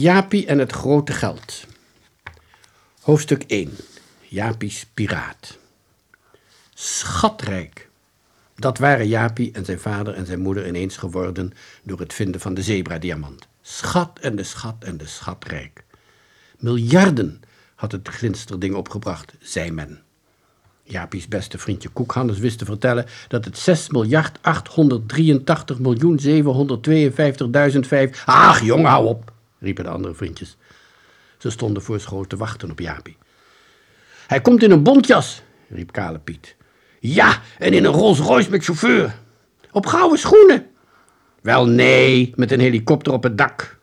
Jaapie en het grote geld. Hoofdstuk 1. Jaapie's piraat. Schatrijk. Dat waren Jaapie en zijn vader en zijn moeder ineens geworden door het vinden van de zebra-diamant. Schat en de schat en de schatrijk. Miljarden had het glinsterding opgebracht, zei men. Jaapie's beste vriendje Koekhandels wist te vertellen dat het 6 miljard 883 miljoen 752.005... Ach, jongen, hou op, riepen de andere vriendjes. Ze stonden voor schoot te wachten op Jaapie. Hij komt in een bontjas, riep Kale Piet. Ja, en in een Rolls Royce met chauffeur. Op gouden schoenen. Wel nee, met een helikopter op het dak.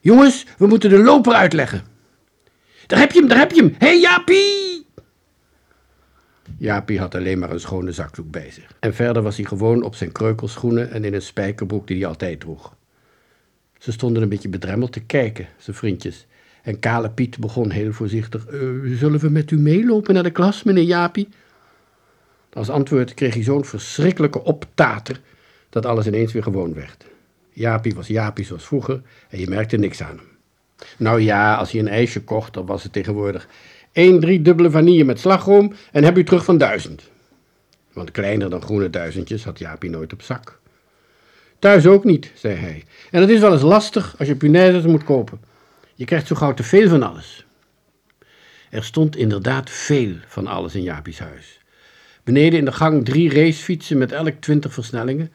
Jongens, we moeten de loper uitleggen. Daar heb je hem, daar heb je hem. Hé hey! Jaapie had alleen maar een schone zakdoek bij zich. En verder was hij gewoon op zijn kreukelschoenen en in een spijkerbroek die hij altijd droeg. Ze stonden een beetje bedremmeld te kijken, zijn vriendjes. En Kale Piet begon heel voorzichtig. Uh, zullen we met u meelopen naar de klas, meneer Jaapie? Als antwoord kreeg hij zo'n verschrikkelijke optater dat alles ineens weer gewoon werd. Jaapie was Jaapie zoals vroeger en je merkte niks aan hem. Nou ja, als hij een ijsje kocht, dan was het tegenwoordig één drie dubbele vanille met slagroom en heb u terug van duizend. Want kleiner dan groene duizendjes had Jaapie nooit op zak. Thuis ook niet, zei hij. En het is wel eens lastig als je punaise moet kopen. Je krijgt zo gauw te veel van alles. Er stond inderdaad veel van alles in Jaapie's huis. Beneden in de gang drie racefietsen met elk twintig versnellingen.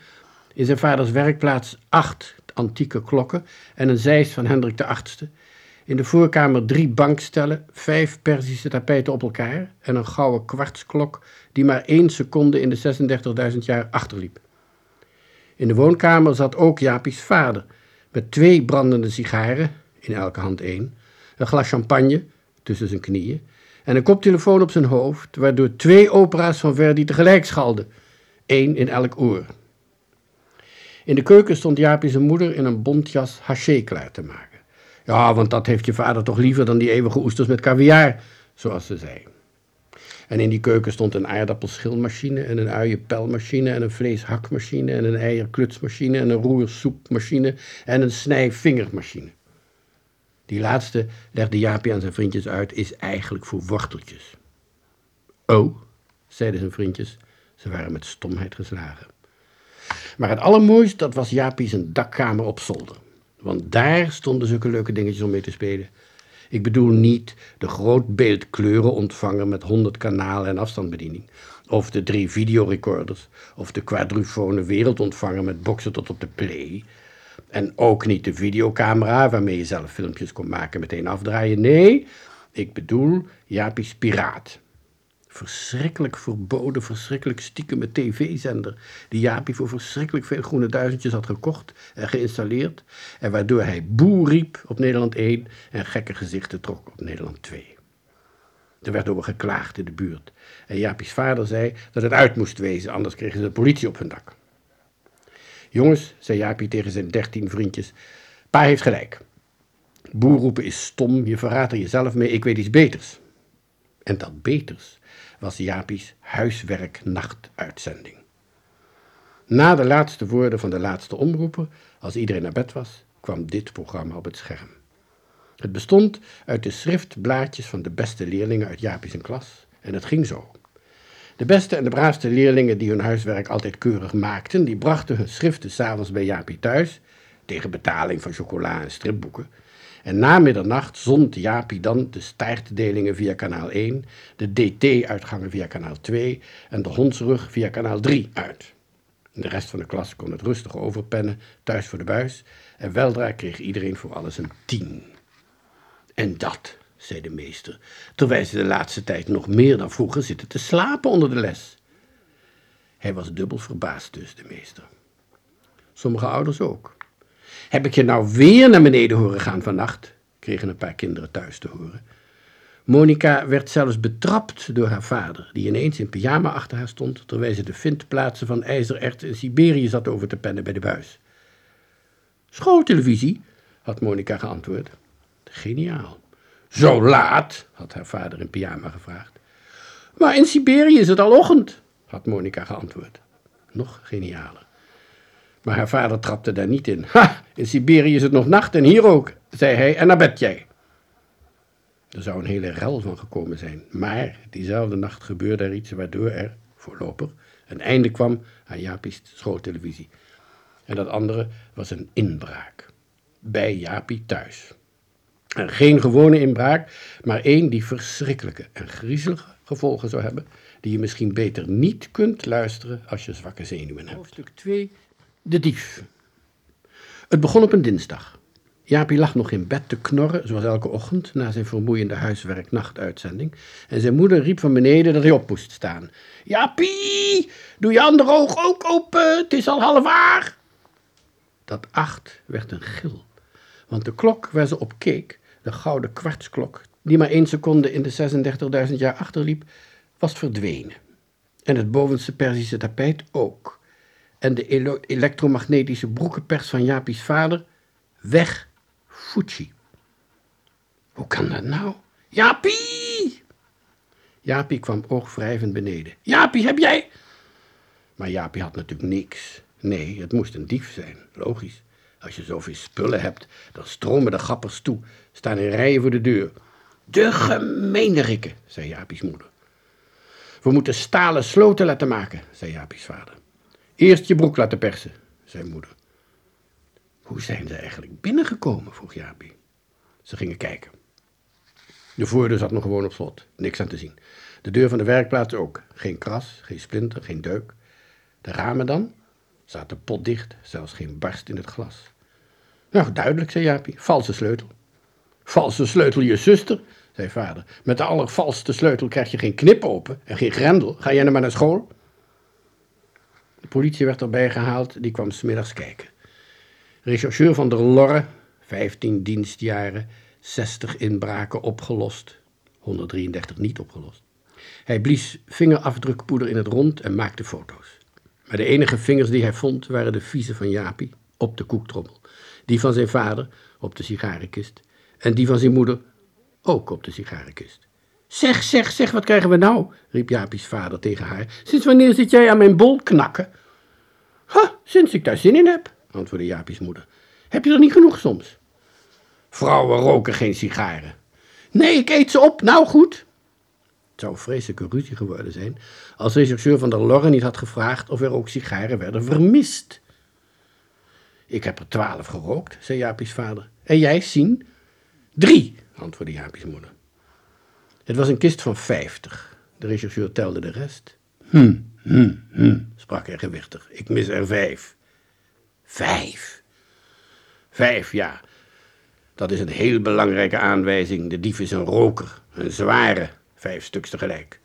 In zijn vaders werkplaats acht antieke klokken en een zeis van Hendrik de Achtste. In de voorkamer drie bankstellen, vijf Perzische tapijten op elkaar en een gouden kwartsklok die maar één seconde in de 36.000 jaar achterliep. In de woonkamer zat ook Japies vader, met twee brandende sigaren, in elke hand één, een glas champagne tussen zijn knieën en een koptelefoon op zijn hoofd, waardoor twee opera's van Verdi tegelijk schalden, één in elk oor. In de keuken stond Jaapie zijn moeder in een bontjas haché klaar te maken. Ja, want dat heeft je vader toch liever dan die eeuwige oesters met caviar, zoals ze zei. En in die keuken stond een aardappelschilmachine en een uienpelmachine en een vleeshakmachine en een eierklutsmachine en een roersoepmachine en een snijvingermachine. Die laatste, legde Jaapie aan zijn vriendjes uit, is eigenlijk voor worteltjes. Oh, zeiden zijn vriendjes, ze waren met stomheid geslagen. Maar het allermooiste, dat was Jaapie zijn dakkamer op zolder. Want daar stonden zulke leuke dingetjes om mee te spelen. Ik bedoel niet de grootbeeldkleuren met 100 kanalen en afstandsbediening. Of de drie videorecorders. Of de quadrufone wereldontvanger met boksen tot op de play. En ook niet de videocamera waarmee je zelf filmpjes kon maken meteen afdraaien. Nee, ik bedoel Jaapie's Piraat. Verschrikkelijk verboden, verschrikkelijk stiekeme tv-zender. Die Jaapie voor verschrikkelijk veel groene duizendjes had gekocht en geïnstalleerd. En waardoor hij boer riep op Nederland 1 en gekke gezichten trok op Nederland 2. Er werd over geklaagd in de buurt. En Jaapie's vader zei dat het uit moest wezen, anders kregen ze de politie op hun dak. Jongens, zei Jaapie tegen zijn dertien vriendjes, pa heeft gelijk. Boer roepen is stom, je verraadt er jezelf mee, ik weet iets beters. En dat beters was Jaapie's huiswerknachtuitzending. Na de laatste woorden van de laatste omroeper, als iedereen naar bed was, kwam dit programma op het scherm. Het bestond uit de schriftblaadjes van de beste leerlingen uit Jaapie's klas en het ging zo. De beste en de braafste leerlingen die hun huiswerk altijd keurig maakten, die brachten hun schriften s'avonds bij Jaapie thuis, tegen betaling van chocola en stripboeken. En na middernacht zond Jaapie dan de staartdelingen via kanaal 1, de DT-uitgangen via kanaal 2 en de hondsrug via kanaal 3 uit. De rest van de klas kon het rustig overpennen, thuis voor de buis, en weldra kreeg iedereen voor alles een tien. En dat zei de meester, terwijl ze de laatste tijd nog meer dan vroeger zitten te slapen onder de les. Hij was dubbel verbaasd dus, de meester. Sommige ouders ook. Heb ik je nou weer naar beneden horen gaan vannacht? kregen een paar kinderen thuis te horen. Monica werd zelfs betrapt door haar vader, die ineens in pyjama achter haar stond, terwijl ze de vindplaatsen van ijzerert in Siberië zat over te pennen bij de buis. Schooltelevisie, had Monica geantwoord. Geniaal. Zo laat? had haar vader in pyjama gevraagd. Maar in Siberië is het al ochtend, had Monica geantwoord. Nog genialer. Maar haar vader trapte daar niet in. Ha, in Siberië is het nog nacht en hier ook, zei hij, en naar bed jij. Er zou een hele rel van gekomen zijn, maar diezelfde nacht gebeurde er iets waardoor er, voorlopig, een einde kwam aan Jaapie's schooltelevisie. En dat andere was een inbraak. Bij Jaapie thuis. En geen gewone inbraak, maar één die verschrikkelijke en griezelige gevolgen zou hebben, die je misschien beter niet kunt luisteren als je zwakke zenuwen hebt. Hoofdstuk 2. De dief. Het begon op een dinsdag. Jaapie lag nog in bed te knorren, zoals elke ochtend, na zijn vermoeiende huiswerk-nachtuitzending. En zijn moeder riep van beneden dat hij op moest staan. Jaapie, doe je andere oog ook open, het is al half waar. Dat acht werd een gil, want de klok waar ze op keek, de gouden kwartsklok, die maar één seconde in de 36.000 jaar achterliep, was verdwenen. En het bovenste Perzische tapijt ook. En de elektromagnetische broekenpers van Japies vader weg Fuji. Hoe kan dat nou? Jaapie! Jaapie kwam oogwrijvend beneden. Jaapie, heb jij... Maar Jaapie had natuurlijk niks. Nee, het moest een dief zijn, logisch. Als je zoveel spullen hebt, dan stromen de gappers toe, staan in rijen voor de deur. De gemeenerikken, zei Jaapie's moeder. We moeten stalen sloten laten maken, zei Jaapie's vader. Eerst je broek laten persen, zei moeder. Hoe zijn ze eigenlijk binnengekomen? vroeg Jaapie. Ze gingen kijken. De voordeur zat nog gewoon op slot, niks aan te zien. De deur van de werkplaats ook. Geen kras, geen splinter, geen deuk. De ramen dan? Zaten potdicht, zelfs geen barst in het glas. Nou, duidelijk, zei Jaapie. Valse sleutel. Valse sleutel je zuster, zei vader. Met de allervalste sleutel krijg je geen knip open en geen grendel. Ga jij nou maar naar school? De politie werd erbij gehaald, die kwam smiddags kijken. Rechercheur van der Lorre, 15 dienstjaren, 60 inbraken opgelost, 133 niet opgelost. Hij blies vingerafdrukpoeder in het rond en maakte foto's. Maar de enige vingers die hij vond waren de vieze van Jaapie op de koektrommel, die van zijn vader op de sigarenkist en die van zijn moeder ook op de sigarenkist. Zeg, zeg, zeg, wat krijgen we nou? riep Jaapie's vader tegen haar. Sinds wanneer zit jij aan mijn bol knakken? Ha, sinds ik daar zin in heb, antwoordde Jaapie's moeder. Heb je er niet genoeg soms? Vrouwen roken geen sigaren. Nee, ik eet ze op, nou goed. Het zou vreselijke ruzie geworden zijn als de rechercheur van der Lorre niet had gevraagd of er ook sigaren werden vermist. Ik heb er twaalf gerookt, zei Jaapie's vader. En jij, Sien? Drie, antwoordde Jaapie's moeder. Het was een kist van vijftig. De rechercheur telde de rest. Hm, hm, hm, sprak hij gewichtig. Ik mis er vijf. Vijf? Vijf, ja. Dat is een heel belangrijke aanwijzing. De dief is een roker, een zware, vijf stuks tegelijk.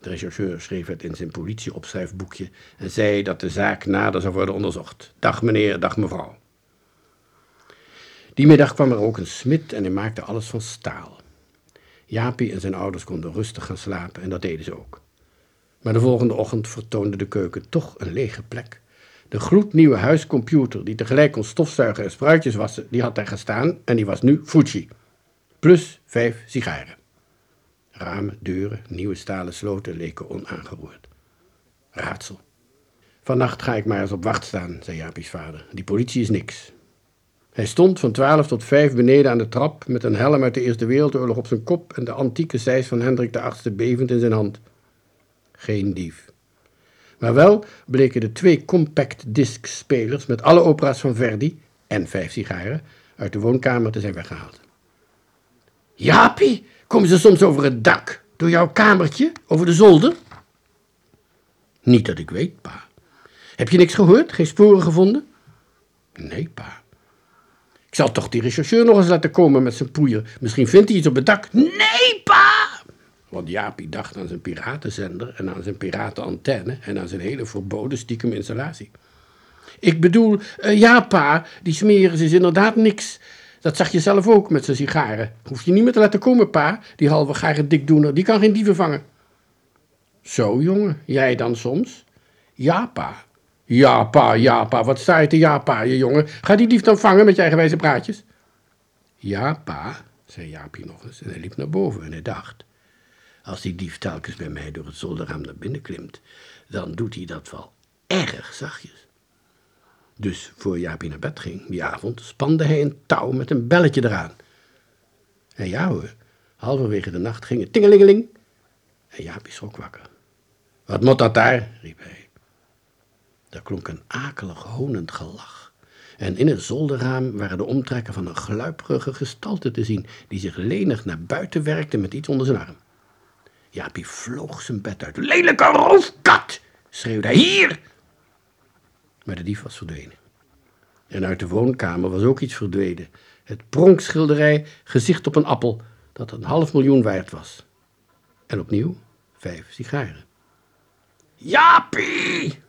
De rechercheur schreef het in zijn politieopschrijfboekje en zei dat de zaak nader zou worden onderzocht. Dag meneer, dag mevrouw. Die middag kwam er ook een smid en hij maakte alles van staal. Jaapie en zijn ouders konden rustig gaan slapen en dat deden ze ook. Maar de volgende ochtend vertoonde de keuken toch een lege plek. De gloednieuwe huiscomputer, die tegelijk kon stofzuigen en spruitjes wassen, die had daar gestaan en die was nu Fuji. Plus vijf sigaren. Ramen, deuren, nieuwe stalen sloten leken onaangeroerd. Raadsel. Vannacht ga ik maar eens op wacht staan, zei Jaapie's vader. Die politie is niks. Hij stond van twaalf tot vijf beneden aan de trap met een helm uit de Eerste Wereldoorlog op zijn kop en de antieke zeis van Hendrik de Achtste bevend in zijn hand. Geen dief. Maar wel bleken de twee compact disc spelers met alle opera's van Verdi en vijf sigaren uit de woonkamer te zijn weggehaald. Jaapie, komen ze soms over het dak, door jouw kamertje, over de zolder? Niet dat ik weet, pa. Heb je niks gehoord? Geen sporen gevonden? Nee, pa. Ik zal toch die rechercheur nog eens laten komen met zijn poeier. Misschien vindt hij iets op het dak. Nee, pa! Want Jaapie dacht aan zijn piratenzender en aan zijn piratenantenne en aan zijn hele verboden stiekem installatie. Ik bedoel, uh, ja, pa, die smeren is inderdaad niks. Dat zag je zelf ook met zijn sigaren. Hoef je niet meer te laten komen, pa. Die halve gare dikdoener, die kan geen dieven vangen. Zo, jongen, jij dan soms? Ja, pa. Ja, pa, ja, pa. Wat sta je te ja, pa, je jongen? Ga die dief dan vangen met je eigenwijze praatjes? Ja, pa, zei Jaapie nog eens en hij liep naar boven en hij dacht... Als die dief telkens bij mij door het zolderraam naar binnen klimt, dan doet hij dat wel erg zachtjes. Dus voor Jaapie naar bed ging die avond, spande hij een touw met een belletje eraan. En ja hoor, halverwege de nacht ging het tingelingeling en Jaapie schrok wakker. Wat moet dat daar? riep hij. Er klonk een akelig honend gelach. En in het zolderraam waren de omtrekken van een gluiperige gestalte te zien, die zich lenig naar buiten werkte met iets onder zijn arm. Jaapie vloog zijn bed uit. Lelijke roofkat! schreeuwde hij. Hier! Maar de dief was verdwenen. En uit de woonkamer was ook iets verdwenen. Het pronkschilderij Gezicht op een appel, dat een half miljoen waard was. En opnieuw vijf sigaren. Jaapie!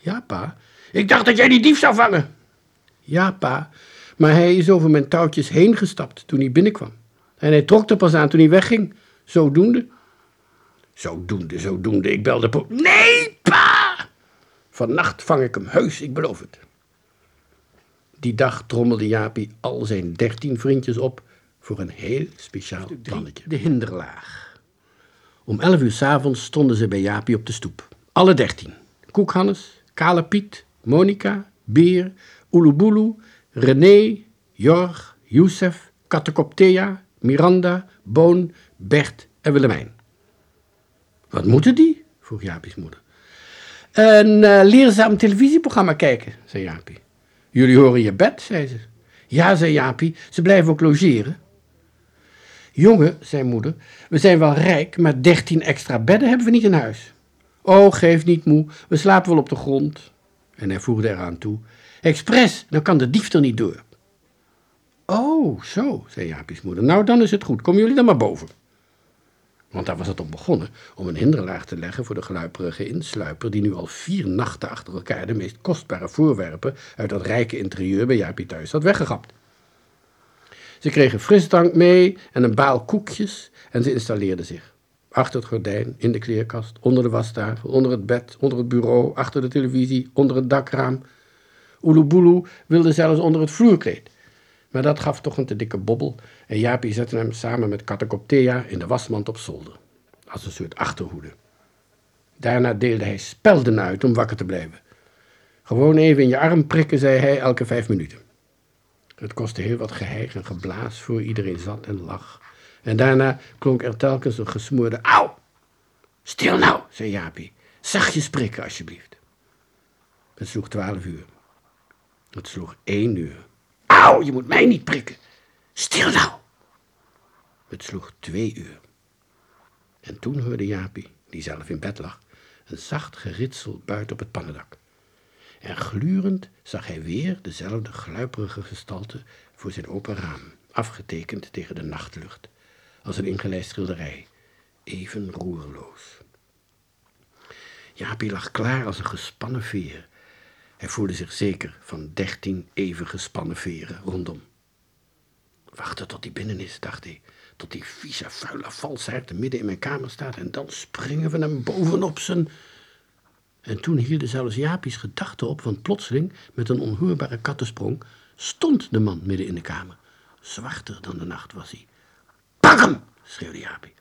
Ja, pa. Ik dacht dat jij die dief zou vangen. Ja, pa. Maar hij is over mijn touwtjes heen gestapt toen hij binnenkwam. En hij trok er pas aan toen hij wegging. Zodoende. Zodoende, zodoende. Ik belde po... Nee, pa! Vannacht vang ik hem heus, ik beloof het. Die dag trommelde Jaapie al zijn dertien vriendjes op voor een heel speciaal plannetje. De hinderlaag. Om elf uur s'avonds stonden ze bij Jaapie op de stoep. Alle dertien. Koekhannes, Kale Piet, Monica, Beer, Oelubulu, René, Jorg, Youssef, Katekoptea, Miranda, Boon, Bert en Willemijn. Wat moeten die? vroeg Jaapie's moeder. Een uh, leerzaam televisieprogramma kijken, zei Jaapie. Jullie horen je bed, zei ze. Ja, zei Jaapie, ze blijven ook logeren. Jongen, zei moeder, we zijn wel rijk, maar dertien extra bedden hebben we niet in huis. Oh, geef niet moe, we slapen wel op de grond. En hij voegde eraan toe, expres, dan kan de dief er niet door. Oh, zo, zei Jaapie's moeder. Nou, dan is het goed, komen jullie dan maar boven. Want daar was het om begonnen, om een hinderlaag te leggen voor de gluiperige insluiper, die nu al vier nachten achter elkaar de meest kostbare voorwerpen uit dat rijke interieur bij Jaapie thuis had weggegapt. Ze kregen frisdrank mee en een baal koekjes en ze installeerden zich. Achter het gordijn, in de kleerkast, onder de wastafel, onder het bed, onder het bureau, achter de televisie, onder het dakraam. Oelubulu wilde zelfs onder het vloerkleed. Maar dat gaf toch een te dikke bobbel en Jaapie zette hem samen met Katakoptea in de wasmand op zolder. Als een soort achterhoede. Daarna deelde hij spelden uit om wakker te blijven. Gewoon even in je arm prikken, zei hij elke vijf minuten. Het kostte heel wat geheig en geblaas voor iedereen zat en lag. En daarna klonk er telkens een gesmoorde auw. Stil nou, zei Jaapie. Zachtjes prikken, alsjeblieft. Het sloeg twaalf uur. Het sloeg één uur. Auw, je moet mij niet prikken. Stil nou. Het sloeg twee uur. En toen hoorde Jaapie, die zelf in bed lag, een zacht geritsel buiten op het pannendak. En glurend zag hij weer dezelfde gluiperige gestalte voor zijn open raam, afgetekend tegen de nachtlucht, als een ingelijst schilderij, even roerloos. Jaapie lag klaar als een gespannen veer. Hij voelde zich zeker van dertien even gespannen veren rondom. Wachten tot hij binnen is, dacht hij, tot die vieze, vuile valsaard midden in mijn kamer staat en dan springen we hem bovenop zijn... En toen hielden zelfs Jaapie's gedachten op, want plotseling, met een onhoorbare kattensprong, stond de man midden in de kamer. Zwarter dan de nacht was hij. Pak hem! schreeuwde Jaapie.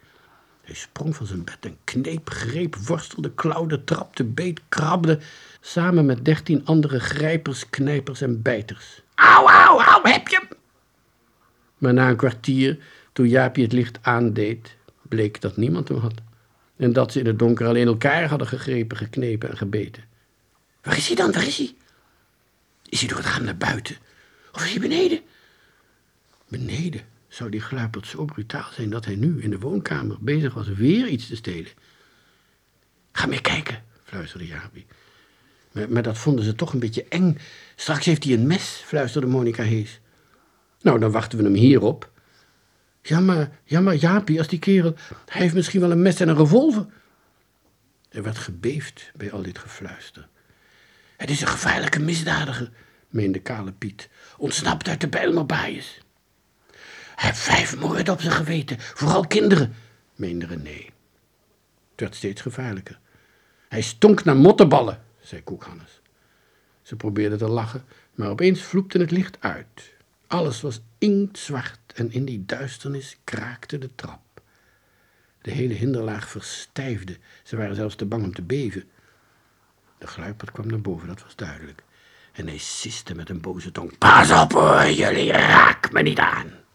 Hij sprong van zijn bed en kneep, greep, worstelde, klauwde, trapte, beet, krabde, samen met dertien andere grijpers, knijpers en bijters. Auw, auw, auw, heb je hem? Maar na een kwartier, toen Jaapie het licht aandeed, bleek dat niemand hem had en dat ze in het donker alleen elkaar hadden gegrepen, geknepen en gebeten. Waar is hij dan? Waar is hij? Is hij door het raam naar buiten? Of is hij beneden? Beneden zou die gluiperd zo brutaal zijn dat hij nu in de woonkamer bezig was weer iets te stelen. Ga mee kijken, fluisterde. Maar, maar, dat vonden ze toch een beetje eng. Straks heeft hij een mes, fluisterde Monica Hees. Nou, dan wachten we hem hier op. Ja, maar, ja, maar Jaapie, als die kerel... Hij heeft misschien wel een mes en een revolver. Er werd gebeefd bij al dit gefluister. Het is een gevaarlijke misdadiger, meende Kale Piet. Ontsnapt uit de Bijlmerbaaiers. Hij heeft vijf moorden op zijn geweten, vooral kinderen, meende René. Het werd steeds gevaarlijker. Hij stonk naar mottenballen, zei Koekhannes. Ze probeerde te lachen, maar opeens vloepte het licht uit. Alles was inktzwart en in die duisternis kraakte de trap. De hele hinderlaag verstijfde, ze waren zelfs te bang om te beven. De gluiperd kwam naar boven, dat was duidelijk. En hij siste met een boze tong. Pas op jullie raak me niet aan.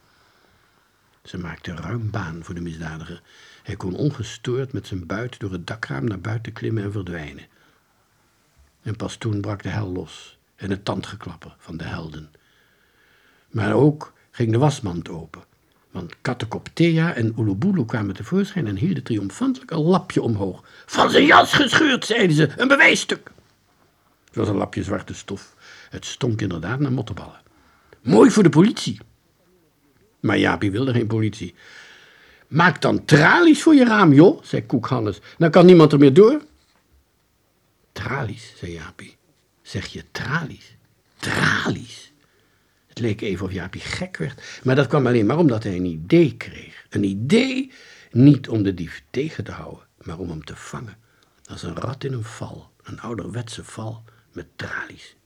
Ze maakte ruim baan voor de misdadiger. Hij kon ongestoord met zijn buit door het dakraam naar buiten klimmen en verdwijnen. En pas toen brak de hel los en het tandgeklapper van de helden. Maar ook ging de wasmand open, want Katekop Thea en Ulubulu kwamen tevoorschijn en hielden triomfantelijk een lapje omhoog. Van zijn jas gescheurd, zeiden ze, een bewijsstuk. Het was een lapje zwarte stof. Het stonk inderdaad naar mottenballen. Mooi voor de politie. Maar Jaapie wilde geen politie. Maak dan tralies voor je raam, joh, zei Koek Hannes. Dan kan niemand er meer door. Tralies, zei Jaapie. Zeg je tralies? Tralies? Het leek even of Jaapie gek werd, maar dat kwam alleen maar omdat hij een idee kreeg. Een idee niet om de dief tegen te houden, maar om hem te vangen. Als een rat in een val, een ouderwetse val met tralies.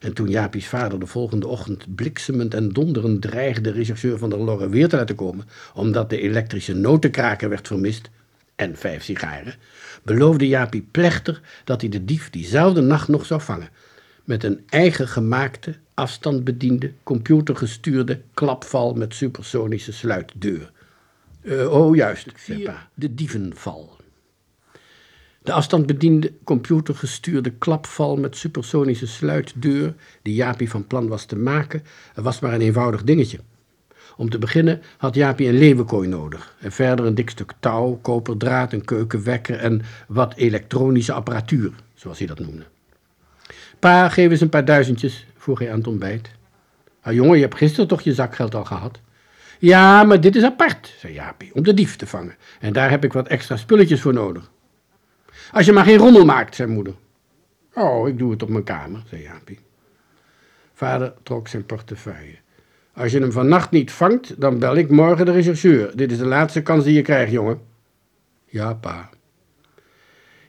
En toen Jaapie's vader de volgende ochtend bliksemend en donderend dreigde de rechercheur van de Lorre weer te laten komen, omdat de elektrische notenkraker werd vermist en vijf sigaren, beloofde Jaapie plechtig dat hij de dief diezelfde nacht nog zou vangen. Met een eigen gemaakte, afstandbediende, computergestuurde klapval met supersonische sluitdeur. Uh, oh, juist, zei pa, de dievenval. De afstandbediende, computergestuurde klapval met supersonische sluitdeur, die Jaapie van plan was te maken, was maar een eenvoudig dingetje. Om te beginnen had Jaapie een leeuwenkooi nodig. En verder een dik stuk touw, koperdraad, een keukenwekker en wat elektronische apparatuur, zoals hij dat noemde. Pa, geef eens een paar duizendjes, vroeg hij aan het ontbijt. Ah, jongen, je hebt gisteren toch je zakgeld al gehad? Ja, maar dit is apart, zei Jaapie, om de dief te vangen. En daar heb ik wat extra spulletjes voor nodig. Als je maar geen rommel maakt, zei moeder. Oh, ik doe het op mijn kamer, zei Jaapie. Vader trok zijn portefeuille. Als je hem vannacht niet vangt, dan bel ik morgen de rechercheur. Dit is de laatste kans die je krijgt, jongen. Ja, pa.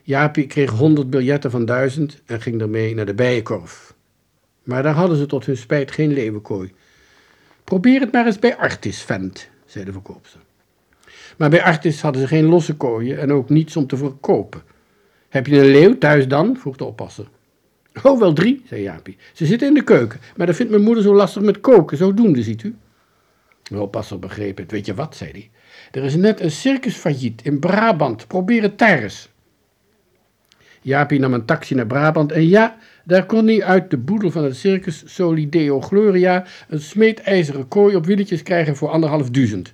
Jaapie kreeg honderd biljetten van duizend en ging ermee naar de bijenkorf. Maar daar hadden ze tot hun spijt geen leeuwenkooi. Probeer het maar eens bij Artis, vent, zei de verkoopster. Maar bij Artis hadden ze geen losse kooien en ook niets om te verkopen. Heb je een leeuw thuis dan? vroeg de oppasser. Oh, wel drie, zei Jaapie. Ze zitten in de keuken, maar dat vindt mijn moeder zo lastig met koken, zodoende, ziet u. De oppasser begreep het. Weet je wat, zei hij. Er is net een circus failliet in Brabant. Probeer het daar. Jaapie nam een taxi naar Brabant en ja, daar kon hij uit de boedel van het circus Solideo Gloria een smeedijzeren kooi op wieltjes krijgen voor anderhalf duizend.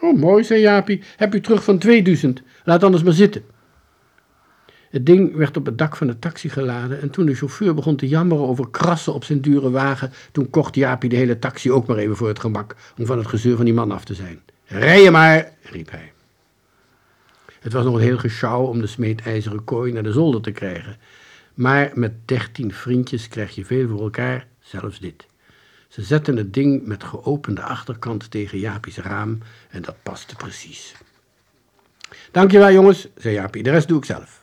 Oh, mooi, zei Jaapie. Heb u terug van 2000. Laat anders maar zitten. Het ding werd op het dak van de taxi geladen en toen de chauffeur begon te jammeren over krassen op zijn dure wagen, toen kocht Jaapie de hele taxi ook maar even voor het gemak om van het gezeur van die man af te zijn. Rij je maar, riep hij. Het was nog een heel geschouw om de smeedijzeren kooi naar de zolder te krijgen. Maar met dertien vriendjes krijg je veel voor elkaar, zelfs dit. Ze zetten het ding met geopende achterkant tegen Jaapie's raam en dat paste precies. Dankjewel jongens, zei Jaapie, de rest doe ik zelf.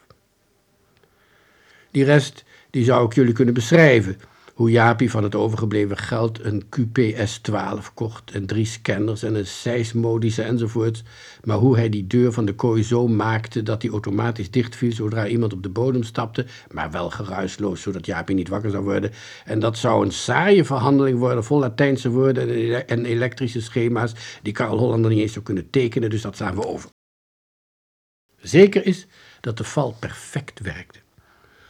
Die rest die zou ik jullie kunnen beschrijven. Hoe Jaapie van het overgebleven geld een QPS-12 kocht en drie scanners en een seismodische enzovoort. Maar hoe hij die deur van de kooi zo maakte dat die automatisch dichtviel zodra iemand op de bodem stapte, maar wel geruisloos zodat Jaapie niet wakker zou worden. En dat zou een saaie verhandeling worden vol Latijnse woorden en elektrische schema's die Karel Hollander niet eens zou kunnen tekenen, dus dat staan we over. Zeker is dat de val perfect werkte.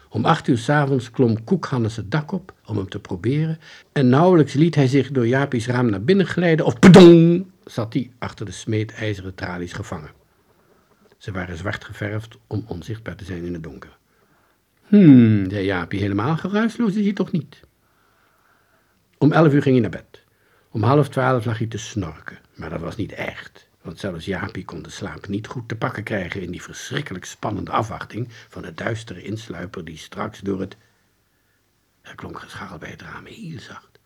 Om acht uur s'avonds klom Koekhannes het dak op om hem te proberen en nauwelijks liet hij zich door Jaapie's raam naar binnen glijden of pedong zat hij achter de smeedijzeren tralies gevangen. Ze waren zwart geverfd om onzichtbaar te zijn in het donker. Hmm, zei Jaapie, helemaal geruisloos is hij toch niet? Om elf uur ging hij naar bed. Om half twaalf lag hij te snorken, maar dat was niet echt want zelfs Jaapie kon de slaap niet goed te pakken krijgen in die verschrikkelijk spannende afwachting van de duistere insluiper die straks door het... Er klonk gescharrel bij het raam, heel zacht.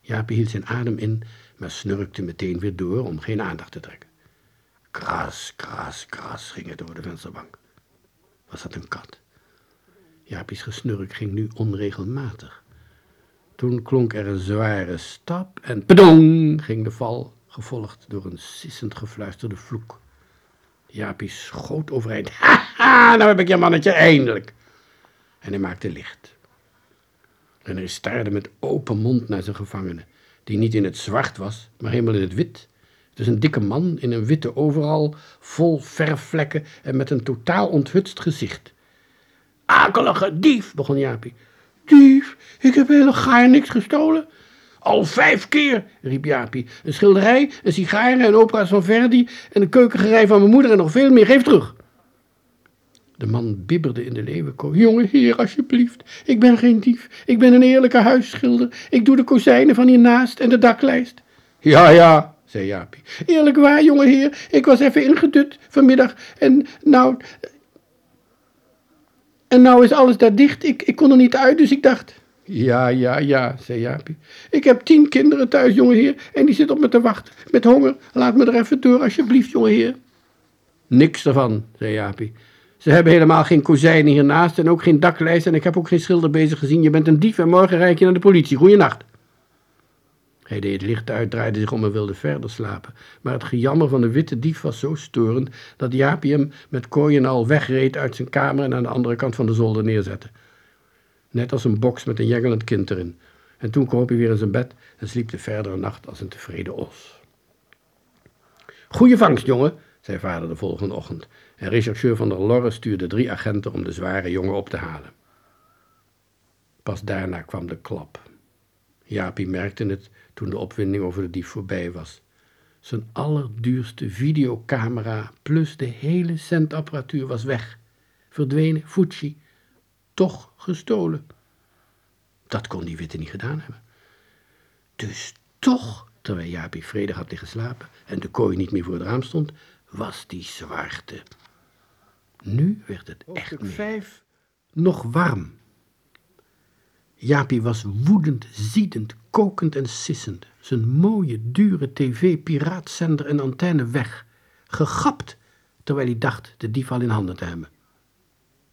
Jaapie hield zijn adem in, maar snurkte meteen weer door om geen aandacht te trekken. Kras, kras, kras ging het door de vensterbank. Was dat een kat? Jaapie's gesnurk ging nu onregelmatig. Toen klonk er een zware stap en pedong ging de val gevolgd door een sissend gefluisterde vloek. Jaapie schoot overeind. Haha, nou heb ik je mannetje eindelijk. en hij maakte licht. En hij staarde met open mond naar zijn gevangene, die niet in het zwart was, maar helemaal in het wit. Het is een dikke man in een witte overal, vol verfvlekken en met een totaal onthutst gezicht. Akelige dief, begon Jaapie. Dief, ik heb helemaal niks gestolen. Al vijf keer, riep Jaapie. Een schilderij, een sigaren, een opera's van Verdi en een keukengerij van mijn moeder en nog veel meer. Geef terug. De man bibberde in de leeuwenkooi. Jonge heer, alsjeblieft. Ik ben geen dief. Ik ben een eerlijke huisschilder. Ik doe de kozijnen van hiernaast en de daklijst. Ja, ja, zei Jaapie. Eerlijk waar, jonge heer. Ik was even ingedut vanmiddag en nou... En nou is alles daar dicht. Ik, ik kon er niet uit, dus ik dacht... Ja, ja, ja, zei Jaapie. Ik heb tien kinderen thuis, jongeheer, en die zitten op me te wachten, met honger. Laat me er even door, alsjeblieft, jongeheer. Niks ervan, zei Jaapie. Ze hebben helemaal geen kozijnen hiernaast en ook geen daklijst en ik heb ook geen schilder bezig gezien. Je bent een dief en morgen rijd je naar de politie. Goeienacht. Hij deed het licht uit, draaide zich om en wilde verder slapen. Maar het gejammer van de witte dief was zo storend dat Jaapie hem met kooi en al wegreed uit zijn kamer en aan de andere kant van de zolder neerzette. Net als een box met een jengelend kind erin. En toen kroop hij weer in zijn bed en sliep de verdere nacht als een tevreden os. Goeie vangst, jongen, zei vader de volgende ochtend. En rechercheur van der Lorre stuurde drie agenten om de zware jongen op te halen. Pas daarna kwam de klap. Jaapie merkte het toen de opwinding over de dief voorbij was. Zijn allerduurste videocamera plus de hele centapparatuur was weg. Verdwenen, Fuji, toch gestolen. Dat kon die witte niet gedaan hebben. Dus toch, terwijl Jaapie vredig had liggen slapen en de kooi niet meer voor het raam stond, was die zwarte. Nu werd het echt vijf nog warm. Jaapie was woedend, ziedend, kokend en sissend. Zijn mooie, dure tv-piraatzender en antenne weg. Gegapt, terwijl hij dacht de dief al in handen te hebben.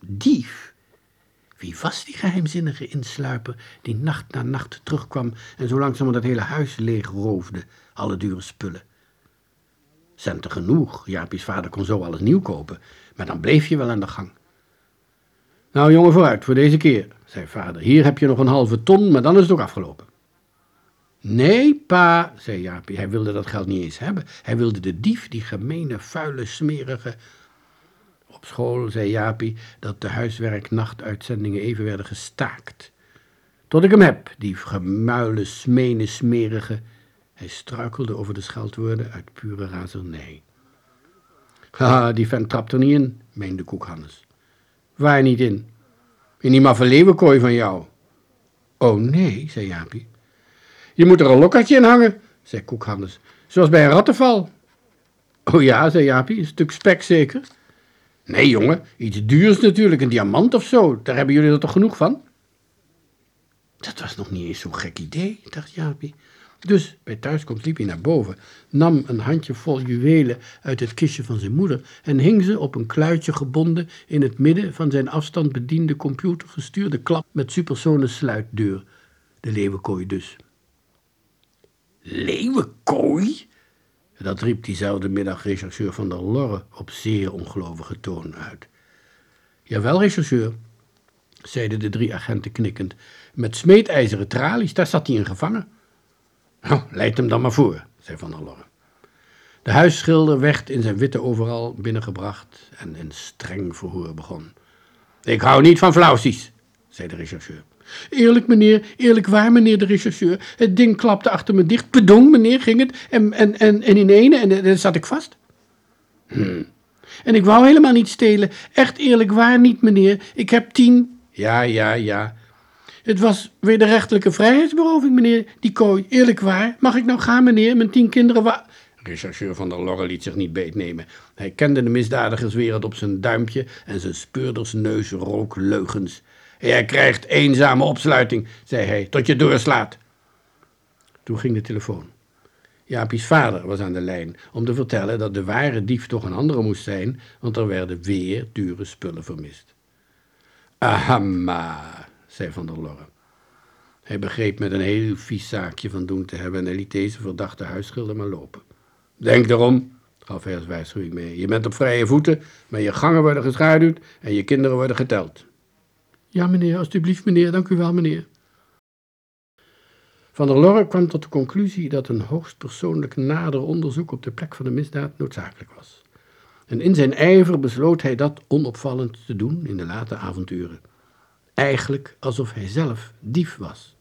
Dief? Wie was die geheimzinnige insluiper die nacht na nacht terugkwam en zo langzaam dat hele huis leeg roofde, alle dure spullen? Centen genoeg, Jaapie's vader kon zo alles nieuw kopen, maar dan bleef je wel aan de gang. Nou jongen, vooruit, voor deze keer, zei vader. Hier heb je nog een halve ton, maar dan is het ook afgelopen. Nee, pa, zei Jaapie, hij wilde dat geld niet eens hebben. Hij wilde de dief, die gemene, vuile, smerige... Op school zei Jaapie dat de huiswerknachtuitzendingen even werden gestaakt. Tot ik hem heb, die gemuile, smene, smerige... Hij struikelde over de scheldwoorden uit pure razernij. Haha, die vent trapt er niet in, meende Koekhannes. Waar niet in? In die maffe leeuwenkooi van jou. Oh nee, zei Jaapie. Je moet er een lokkertje in hangen, zei Koekhannes, zoals bij een rattenval. Oh ja, zei Jaapie, een stuk spek zeker? Nee, jongen, iets duurs natuurlijk, een diamant of zo. Daar hebben jullie er toch genoeg van? Dat was nog niet eens zo'n gek idee, dacht Jaapie. Dus bij thuiskomst liep hij naar boven, nam een handjevol juwelen uit het kistje van zijn moeder en hing ze op een kluitje gebonden in het midden van zijn afstand bediende computergestuurde klap met supersone sluitdeur. De leeuwenkooi dus. Leeuwenkooi? Dat riep diezelfde middag rechercheur van der Lorre op zeer ongelovige toon uit. Jawel, rechercheur, zeiden de drie agenten knikkend. Met smeedijzeren tralies, daar zat hij in gevangen. Nou, leid hem dan maar voor, zei Van der Lorre. De huisschilder werd in zijn witte overal binnengebracht en een streng verhoor begon. Ik hou niet van flauwsies, zei de rechercheur. Eerlijk, meneer, eerlijk waar, meneer de rechercheur. Het ding klapte achter me dicht. Pedong, meneer, ging het. En, en, en, en in ene, en dan zat ik vast. Hm. En ik wou helemaal niet stelen. Echt eerlijk waar niet, meneer. Ik heb tien. Ja, ja, ja. Het was weer de rechtelijke vrijheidsberoving, meneer, die kooi. Eerlijk waar. Mag ik nou gaan, meneer? Mijn tien kinderen wa... Rechercheur van der Lorre liet zich niet beetnemen. Hij kende de misdadigerswereld op zijn duimpje en zijn speurdersneus rook leugens. Jij krijgt eenzame opsluiting, zei hij, tot je doorslaat. Toen ging de telefoon. Jaapie's vader was aan de lijn om te vertellen dat de ware dief toch een andere moest zijn, want er werden weer dure spullen vermist. Ahama, zei Van der Lorre. Hij begreep met een heel vies zaakje van doen te hebben en liet deze verdachte huisschilder maar lopen. Denk erom, gaf hij als waarschuwing mee. Je bent op vrije voeten, maar je gangen worden geschaduwd en je kinderen worden geteld. Ja, meneer, alstublieft, meneer, dank u wel, meneer. Van der Lorre kwam tot de conclusie dat een hoogstpersoonlijk nader onderzoek op de plek van de misdaad noodzakelijk was. En in zijn ijver besloot hij dat onopvallend te doen in de late avonturen. Eigenlijk alsof hij zelf dief was.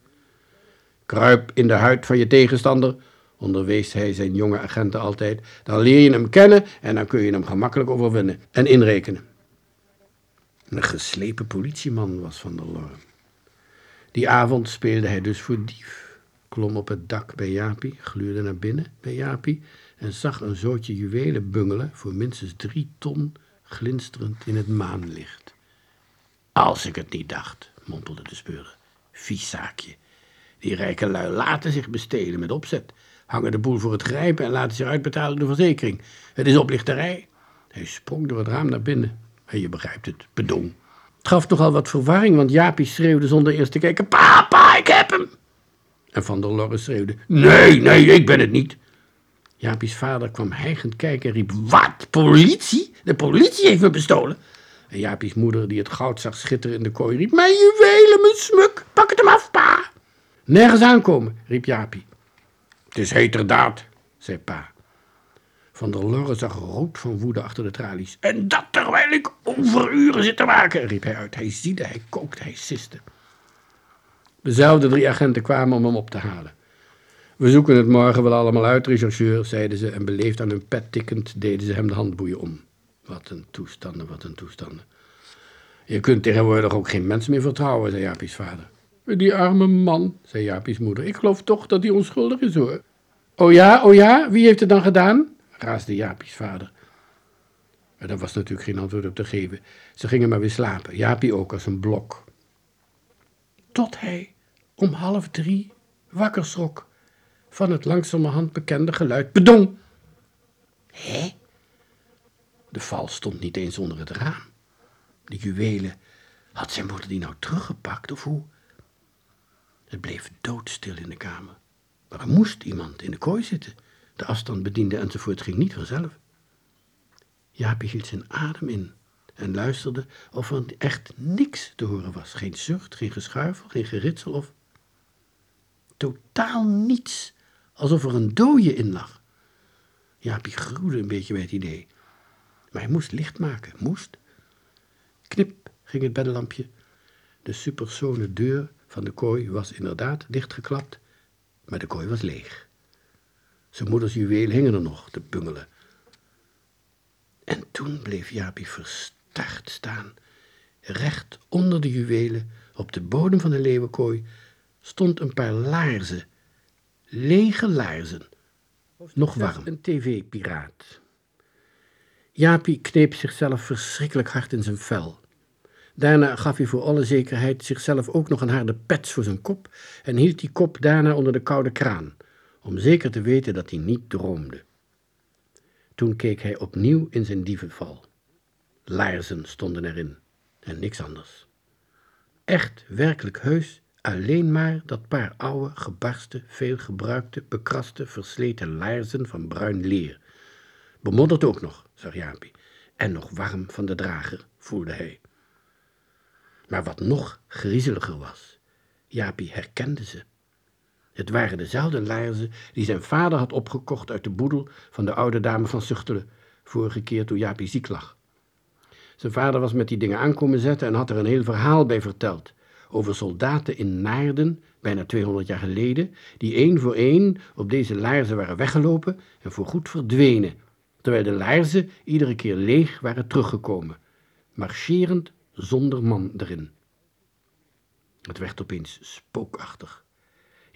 Kruip in de huid van je tegenstander, onderwees hij zijn jonge agenten altijd. Dan leer je hem kennen en dan kun je hem gemakkelijk overwinnen en inrekenen. Een geslepen politieman was Van der Lorre. Die avond speelde hij dus voor dief, klom op het dak bij Jaapie, gluurde naar binnen bij Jaapie en zag een zootje juwelen bungelen voor minstens drie ton, glinsterend in het maanlicht. Als ik het niet dacht, mompelde de speurder. Vies zaakje. Die rijke lui laten zich bestelen met opzet, hangen de boel voor het grijpen en laten zich uitbetalen door verzekering. Het is oplichterij. Hij sprong door het raam naar binnen. En je begrijpt het, bedong. Het gaf nogal wat verwarring, want Jaapie schreeuwde zonder eerst te kijken: Papa, ik heb hem! En Van der Lorre schreeuwde: Nee, nee, ik ben het niet. Jaapie's vader kwam hijgend kijken en riep: Wat? Politie? De politie heeft me bestolen. En Jaapie's moeder, die het goud zag schitteren in de kooi, riep: Mijn juwelen, mijn smuk, pak het hem af, pa! Nergens aankomen, riep Jaapie. Het is heterdaad, zei pa. Van der Lorre zag rood van woede achter de tralies. En dat terwijl ik overuren zit te maken, riep hij uit. Hij ziede, hij kookte, hij siste. Dezelfde drie agenten kwamen om hem op te halen. We zoeken het morgen wel allemaal uit, rechercheur, zeiden ze en beleefd aan hun pet tikkend deden ze hem de handboeien om. Wat een toestanden, wat een toestanden. Je kunt tegenwoordig ook geen mens meer vertrouwen, zei Jaapie's vader. Die arme man, zei Jaapie's moeder. Ik geloof toch dat hij onschuldig is hoor. O ja, o ja, wie heeft het dan gedaan? Raasde Jaapie's vader. Maar daar was natuurlijk geen antwoord op te geven. Ze gingen maar weer slapen, Jaapie ook als een blok. Tot hij om half drie wakker schrok van het langzamerhand bekende geluid bedong. Hé? De val stond niet eens onder het raam. De juwelen, had zijn moeder die nou teruggepakt of hoe? Het bleef doodstil in de kamer. Maar er moest iemand in de kooi zitten. De afstand bediende enzovoort ging niet vanzelf. Jaapie hield zijn adem in en luisterde of er echt niks te horen was. Geen zucht, geen geschuifel, geen geritsel of... Totaal niets, alsof er een dooie in lag. Jaapie gruwde een beetje bij het idee. Maar hij moest licht maken, moest. Knip ging het beddenlampje. De supersone deur van de kooi was inderdaad dichtgeklapt, maar de kooi was leeg. Zijn moeders juwelen hingen er nog te bungelen. En toen bleef Jaapie verstard staan. Recht onder de juwelen, op de bodem van de leeuwenkooi, stond een paar laarzen. Lege laarzen. Nog warm. Een tv-piraat. Jaapie kneep zichzelf verschrikkelijk hard in zijn vel. Daarna gaf hij voor alle zekerheid zichzelf ook nog een harde pets voor zijn kop en hield die kop daarna onder de koude kraan, om zeker te weten dat hij niet droomde. Toen keek hij opnieuw in zijn dievenval. Laarzen stonden erin en niks anders. Echt, werkelijk heus, alleen maar dat paar oude, gebarsten, veel gebruikte, bekraste, versleten laarzen van bruin leer. Bemodderd ook nog, zag Jaapie, en nog warm van de drager, voelde hij. Maar wat nog griezeliger was, Jaapie herkende ze. Het waren dezelfde laarzen die zijn vader had opgekocht uit de boedel van de oude dame van Zuchtelen, vorige keer toen Jaapie ziek lag. Zijn vader was met die dingen aankomen zetten en had er een heel verhaal bij verteld. Over soldaten in Naarden, bijna 200 jaar geleden, die één voor één op deze laarzen waren weggelopen en voorgoed verdwenen, terwijl de laarzen iedere keer leeg waren teruggekomen, marcherend zonder man erin. Het werd opeens spookachtig.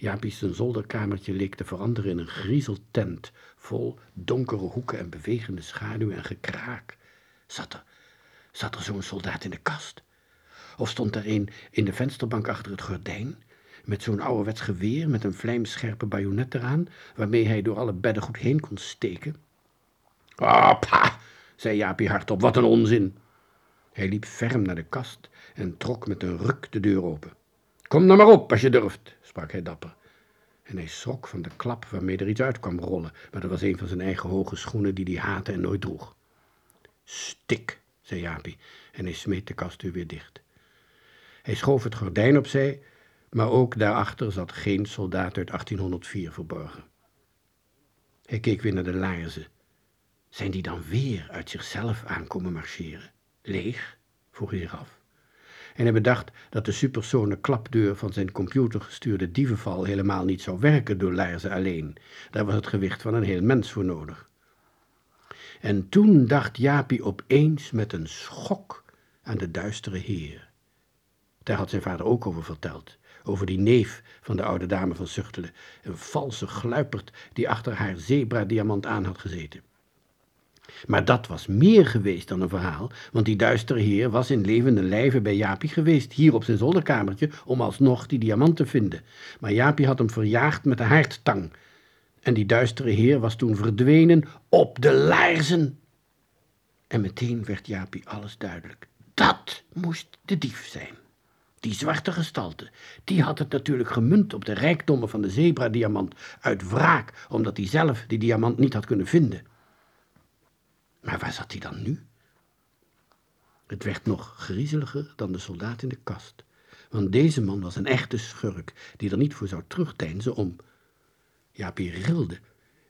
Jaapie's zolderkamertje leek te veranderen in een griezeltent, vol donkere hoeken en bewegende schaduw en gekraak. Zat er, zat er zo'n soldaat in de kast? Of stond er een in de vensterbank achter het gordijn, met zo'n ouderwets geweer met een vlijmscherpe bajonet eraan, waarmee hij door alle bedden goed heen kon steken? Ah, pa, zei Jaapie hardop, wat een onzin. Hij liep ferm naar de kast en trok met een ruk de deur open. Kom dan maar op als je durft, sprak hij dapper. En hij schrok van de klap waarmee er iets uit kwam rollen, maar dat was een van zijn eigen hoge schoenen die hij haatte en nooit droeg. Stik, zei Jaapie, en hij smeet de kastdeur weer dicht. Hij schoof het gordijn opzij, maar ook daarachter zat geen soldaat uit 1804 verborgen. Hij keek weer naar de laarzen. Zijn die dan weer uit zichzelf aankomen marcheren? Leeg? vroeg hij zich af. En hij bedacht dat de supersone klapdeur van zijn computergestuurde dievenval helemaal niet zou werken door laarzen alleen. Daar was het gewicht van een heel mens voor nodig. En toen dacht Jaapie opeens met een schok aan de duistere heer. Daar had zijn vader ook over verteld, over die neef van de oude dame van Zuchtelen, een valse gluiperd die achter haar zebra-diamant aan had gezeten. Maar dat was meer geweest dan een verhaal, want die duistere heer was in levende lijven bij Jaapie geweest, hier op zijn zolderkamertje, om alsnog die diamant te vinden. Maar Jaapie had hem verjaagd met de haardtang. En die duistere heer was toen verdwenen op de laarzen. En meteen werd Jaapie alles duidelijk. Dat moest de dief zijn. Die zwarte gestalte, die had het natuurlijk gemunt op de rijkdommen van de zebra-diamant uit wraak, omdat hij zelf die diamant niet had kunnen vinden. Maar waar zat hij dan nu? Het werd nog griezeliger dan de soldaat in de kast, want deze man was een echte schurk die er niet voor zou terugdeinzen om. Jaapie rilde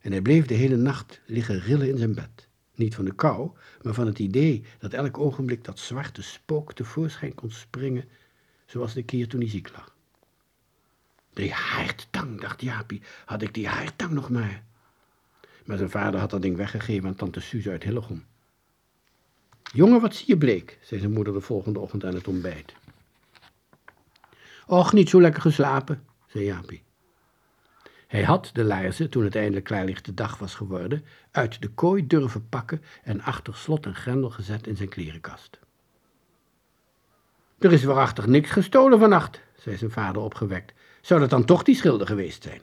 en hij bleef de hele nacht liggen rillen in zijn bed. Niet van de kou, maar van het idee dat elk ogenblik dat zwarte spook tevoorschijn kon springen, zoals de keer toen hij ziek lag. Die haartang, dacht Jaapie, had ik die haartang nog maar. Maar zijn vader had dat ding weggegeven aan tante Suze uit Hillegom. Jongen, wat zie je bleek, zei zijn moeder de volgende ochtend aan het ontbijt. Och, niet zo lekker geslapen, zei Jaapie. Hij had de laarzen, toen het eindelijk klaarlichte dag was geworden, uit de kooi durven pakken en achter slot en grendel gezet in zijn klerenkast. Er is waarachtig niks gestolen vannacht, zei zijn vader opgewekt. Zou dat dan toch die schilder geweest zijn?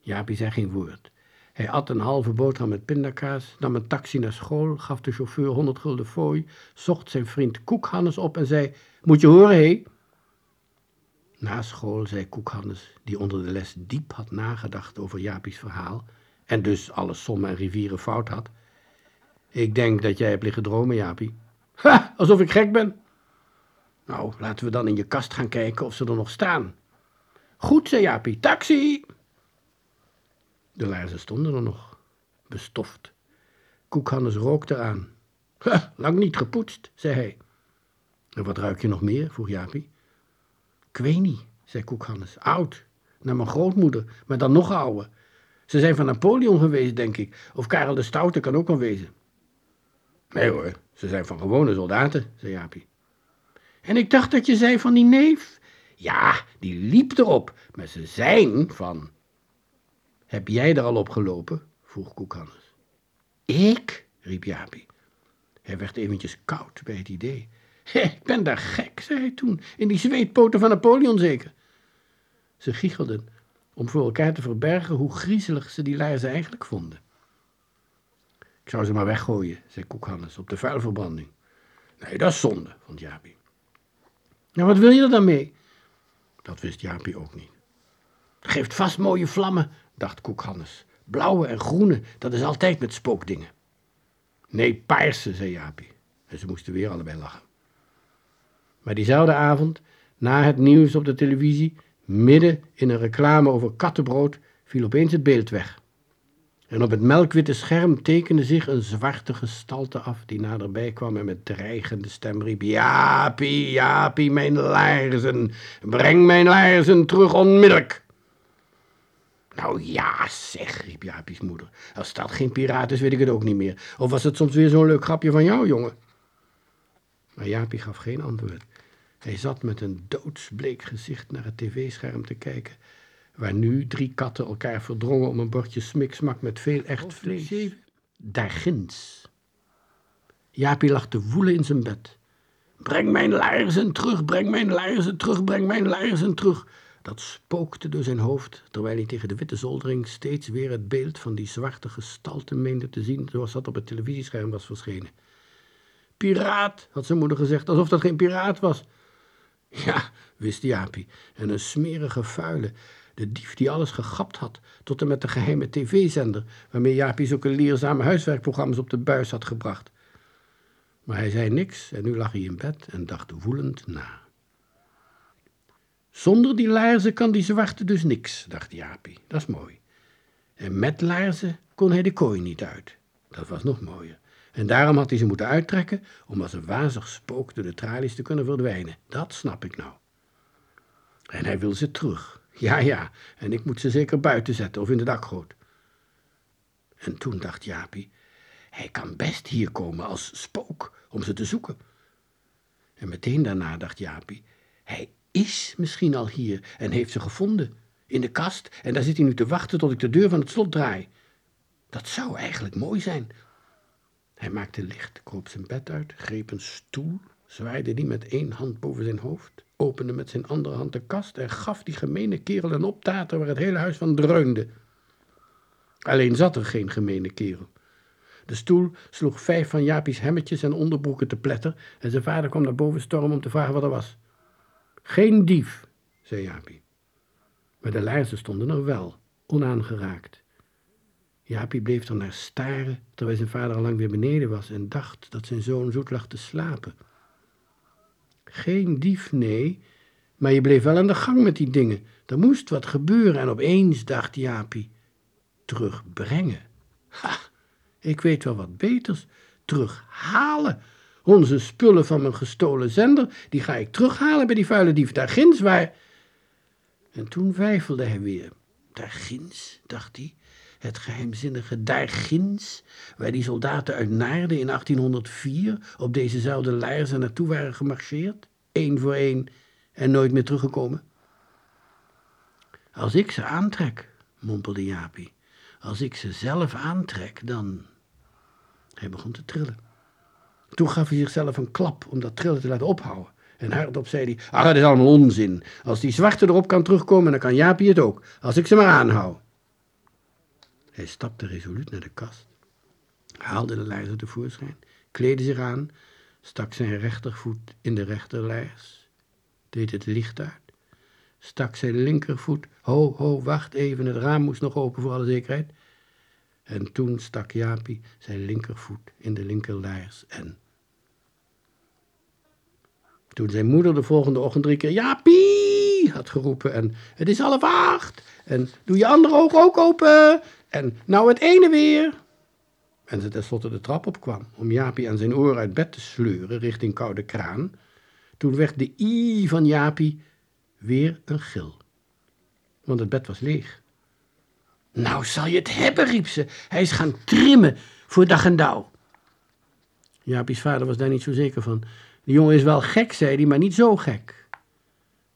Jaapie zei geen woord. Hij at een halve boterham met pindakaas, nam een taxi naar school, gaf de chauffeur honderd gulden fooi, zocht zijn vriend Koekhannes op en zei, moet je horen, hé? Na school zei Koekhannes, die onder de les diep had nagedacht over Japies verhaal en dus alle sommen en rivieren fout had. Ik denk dat jij hebt liggen dromen, Japie. Ha, alsof ik gek ben. Nou, laten we dan in je kast gaan kijken of ze er nog staan. Goed, zei Japie, taxi! De laarzen stonden er nog, bestoft. Koekhannes rookte. Ha, lang niet gepoetst, zei hij. En wat ruik je nog meer? vroeg Jaapie. Ik niet, zei Koekhannes. Oud, naar mijn grootmoeder, maar dan nog ouder. Ze zijn van Napoleon geweest, denk ik. Of Karel de Stoute kan ook wel wezen. Nee hoor, ze zijn van gewone soldaten, zei Jaapie. En ik dacht dat je zei van die neef. Ja, die liep erop, maar ze zijn van. Heb jij er al op gelopen? vroeg Koekhannes. Ik? riep Jaapie. Hij werd eventjes koud bij het idee. Ik ben daar gek, zei hij toen, in die zweetpoten van Napoleon zeker. Ze giechelden om voor elkaar te verbergen hoe griezelig ze die laarzen eigenlijk vonden. Ik zou ze maar weggooien, zei Koekhannes, op de vuilverbranding. Nee, dat is zonde, vond Jaapie. Nou, wat wil je er dan mee? Dat wist Jaapie ook niet. Geeft vast mooie vlammen, dacht Koekhannes. Blauwe en groene, dat is altijd met spookdingen. Nee, paarse, zei Jaapie. En ze moesten weer allebei lachen. Maar diezelfde avond, na het nieuws op de televisie, midden in een reclame over kattenbrood, viel opeens het beeld weg. En op het melkwitte scherm tekende zich een zwarte gestalte af die naderbij kwam en met dreigende stem riep: Jaapie, Jaapie, mijn laarzen, breng mijn laarzen terug onmiddellijk. Nou ja, zeg, riep Jaapie's moeder. Als dat geen piraat is, weet ik het ook niet meer. Of was het soms weer zo'n leuk grapje van jou, jongen? Maar Jaapie gaf geen antwoord. Hij zat met een doodsbleek gezicht naar het tv-scherm te kijken, waar nu drie katten elkaar verdrongen om een bordje smiksmak met veel echt vlees. Daar ginds. Jaapie lag te woelen in zijn bed. Breng mijn laarzen terug, breng mijn laarzen terug, breng mijn laarzen terug. Dat spookte door zijn hoofd, terwijl hij tegen de witte zoldering steeds weer het beeld van die zwarte gestalte meende te zien, zoals dat op het televisiescherm was verschenen. Piraat, had zijn moeder gezegd, alsof dat geen piraat was. Ja, wist Jaapie, en een smerige vuile, de dief die alles gegapt had, tot en met de geheime tv-zender, waarmee Jaapie zulke leerzame huiswerkprogramma's op de buis had gebracht. Maar hij zei niks en nu lag hij in bed en dacht woelend na. Zonder die laarzen kan die zwarte dus niks, dacht Jaapie. Dat is mooi. En met laarzen kon hij de kooi niet uit. Dat was nog mooier. En daarom had hij ze moeten uittrekken om als een wazig spook door de tralies te kunnen verdwijnen. Dat snap ik nou. En hij wil ze terug. Ja, ja, en ik moet ze zeker buiten zetten of in de dakgoot. En toen dacht Jaapie, hij kan best hier komen als spook om ze te zoeken. En meteen daarna dacht Jaapie, hij is misschien al hier en heeft ze gevonden in de kast en daar zit hij nu te wachten tot ik de deur van het slot draai. Dat zou eigenlijk mooi zijn. Hij maakte licht, kroop zijn bed uit, greep een stoel, zwaaide die met één hand boven zijn hoofd, opende met zijn andere hand de kast en gaf die gemene kerel een optater waar het hele huis van dreunde. Alleen zat er geen gemene kerel. De stoel sloeg vijf van Japies hemmetjes en onderbroeken te pletter en zijn vader kwam naar boven stormen om te vragen wat er was. Geen dief, zei Japie. Maar de laarzen stonden er wel, onaangeraakt. Japie bleef er naar staren, terwijl zijn vader al lang weer beneden was en dacht dat zijn zoon zoet lag te slapen. Geen dief, nee, maar je bleef wel aan de gang met die dingen. Er moest wat gebeuren en opeens dacht Japie, terugbrengen. Ha, ik weet wel wat beters. Terughalen. Onze spullen van mijn gestolen zender, die ga ik terughalen bij die vuile dief daar ginds, waar... En toen weifelde hij weer. Daar ginds, dacht hij, het geheimzinnige daar ginds, waar die soldaten uit Naarden in 1804 op dezezelfde laarzen naartoe waren gemarcheerd, één voor één, en nooit meer teruggekomen. Als ik ze aantrek, mompelde Jaapie, als ik ze zelf aantrek, dan... Hij begon te trillen. Toen gaf hij zichzelf een klap om dat trillen te laten ophouden. En hardop zei hij, ach, dat is allemaal onzin. Als die zwarte erop kan terugkomen, dan kan Jaapie het ook. Als ik ze maar aanhoud. Hij stapte resoluut naar de kast, haalde de lijzer tevoorschijn, kleedde zich aan, stak zijn rechtervoet in de rechterlijers, deed het licht uit, stak zijn linkervoet, ho, ho, wacht even, het raam moest nog open voor alle zekerheid. En toen stak Jaapie zijn linkervoet in de linkerlaars en... Toen zijn moeder de volgende ochtend drie keer Jaapie had geroepen en het is half acht en doe je andere oog ook open en nou het ene weer. En ze tenslotte de trap opkwam om Jaapie aan zijn oor uit bed te sleuren richting koude kraan. Toen werd de i van Jaapie weer een gil. Want het bed was leeg. Nou zal je het hebben, riep ze. Hij is gaan trimmen voor dag en dauw. Jaapie's vader was daar niet zo zeker van. De jongen is wel gek, zei hij, maar niet zo gek.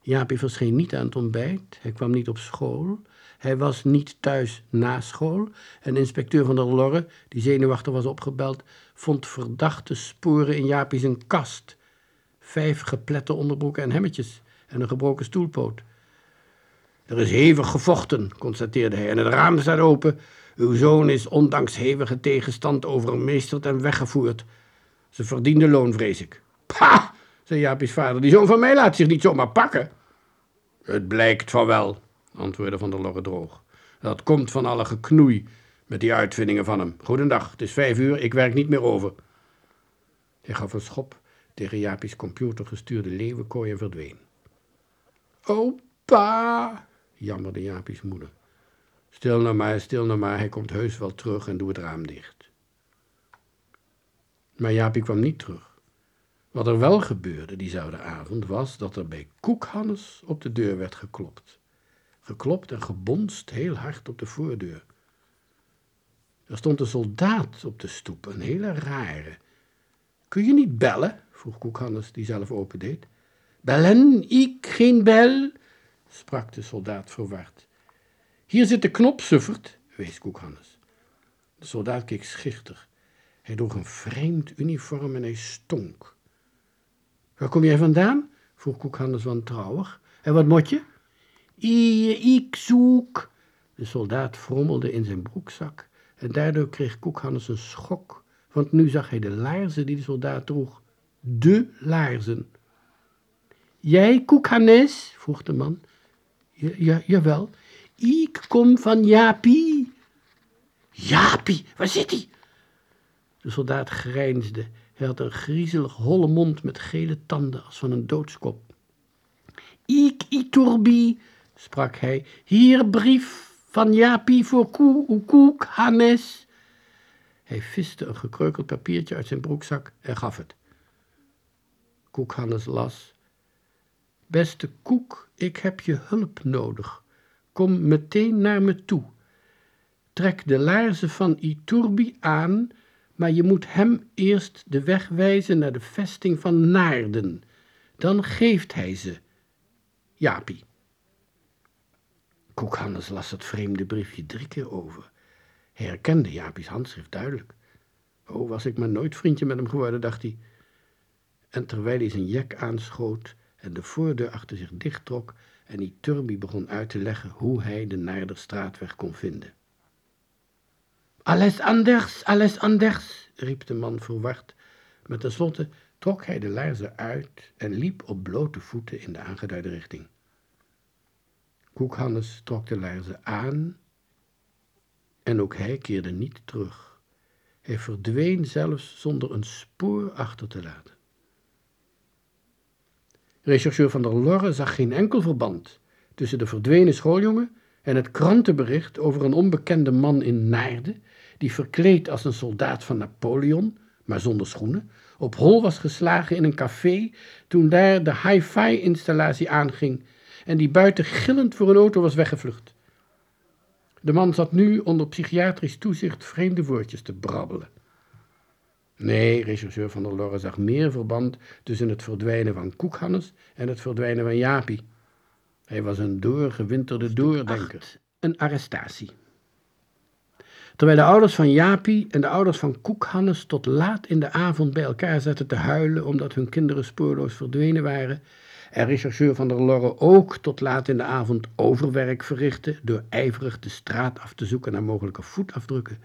Jaapie verscheen niet aan het ontbijt. Hij kwam niet op school. Hij was niet thuis na school. En inspecteur van der Lorre, die zenuwachtig was opgebeld, vond verdachte sporen in Jaapie zijn kast. Vijf geplette onderbroeken en hemmetjes en een gebroken stoelpoot. Er is hevig gevochten, constateerde hij, en het raam staat open. Uw zoon is ondanks hevige tegenstand overmeesterd en weggevoerd. Ze verdiende loon, vrees ik. Pa, zei Jaapie's vader, die zoon van mij laat zich niet zomaar pakken. Het blijkt van wel, antwoordde Van der Lorre droog. Dat komt van alle geknoei met die uitvindingen van hem. Goedendag, het is vijf uur, ik werk niet meer over. Hij gaf een schop tegen Jaapie's computergestuurde leeuwenkooi en verdween. Oh, pa, jammerde Jaapie's moeder. Stil nou maar, stil nou maar, hij komt heus wel terug en doe het raam dicht. Maar Jaapie kwam niet terug. Wat er wel gebeurde diezelfde avond was dat er bij Koekhannes op de deur werd geklopt. Geklopt en gebonst heel hard op de voordeur. Er stond een soldaat op de stoep, een hele rare. Kun je niet bellen? vroeg Koekhannes, die zelf opendeed. Bellen? Ik geen bel? Sprak de soldaat verward. Hier zit de knop, suffert, wees Koekhannes. De soldaat keek schichtig. Hij droeg een vreemd uniform en hij stonk. Waar kom jij vandaan? vroeg Koekhannes wantrouwig. En wat moet je? Ik zoek. De soldaat frommelde in zijn broekzak en daardoor kreeg Koekhannes een schok, want nu zag hij de laarzen die de soldaat droeg. De laarzen. Jij, Koekhannes? vroeg de man. Ja, ja, jawel. Ik kom van Jaapie. Jaapie, waar zit hij? De soldaat grijnsde. Hij had een griezelig holle mond met gele tanden als van een doodskop. Ik, Iturbi, sprak hij, hier brief van Japi voor koe, koek, Hannes. Hij viste een gekreukeld papiertje uit zijn broekzak en gaf het. Koek Hannes las. Beste Koek, ik heb je hulp nodig. Kom meteen naar me toe. Trek de laarzen van Iturbi aan, maar je moet hem eerst de weg wijzen naar de vesting van Naarden. Dan geeft hij ze. Jaapie. Koekhannes las het vreemde briefje drie keer over. Hij herkende Jaapie's handschrift duidelijk. Oh, was ik maar nooit vriendje met hem geworden, dacht hij. En terwijl hij zijn jek aanschoot en de voordeur achter zich dichttrok en die Turby begon uit te leggen hoe hij de Naarderstraatweg kon vinden. Alles anders, alles anders, riep de man verward, maar tenslotte trok hij de laarzen uit en liep op blote voeten in de aangeduide richting. Koekhannes trok de laarzen aan en ook hij keerde niet terug. Hij verdween zelfs zonder een spoor achter te laten. Rechercheur van der Lorre zag geen enkel verband tussen de verdwenen schooljongen en het krantenbericht over een onbekende man in Naarden die verkleed als een soldaat van Napoleon, maar zonder schoenen, op hol was geslagen in een café toen daar de hi-fi-installatie aanging en die buiten gillend voor een auto was weggevlucht. De man zat nu onder psychiatrisch toezicht vreemde woordjes te brabbelen. Nee, regisseur van der Lorre zag meer verband tussen het verdwijnen van Koekhannes en het verdwijnen van Japi. Hij was een doorgewinterde doordenker. Een arrestatie. Terwijl de ouders van Japi en de ouders van Koekhannes tot laat in de avond bij elkaar zaten te huilen omdat hun kinderen spoorloos verdwenen waren, en rechercheur van der Lorre ook tot laat in de avond overwerk verrichtte door ijverig de straat af te zoeken naar mogelijke voetafdrukken,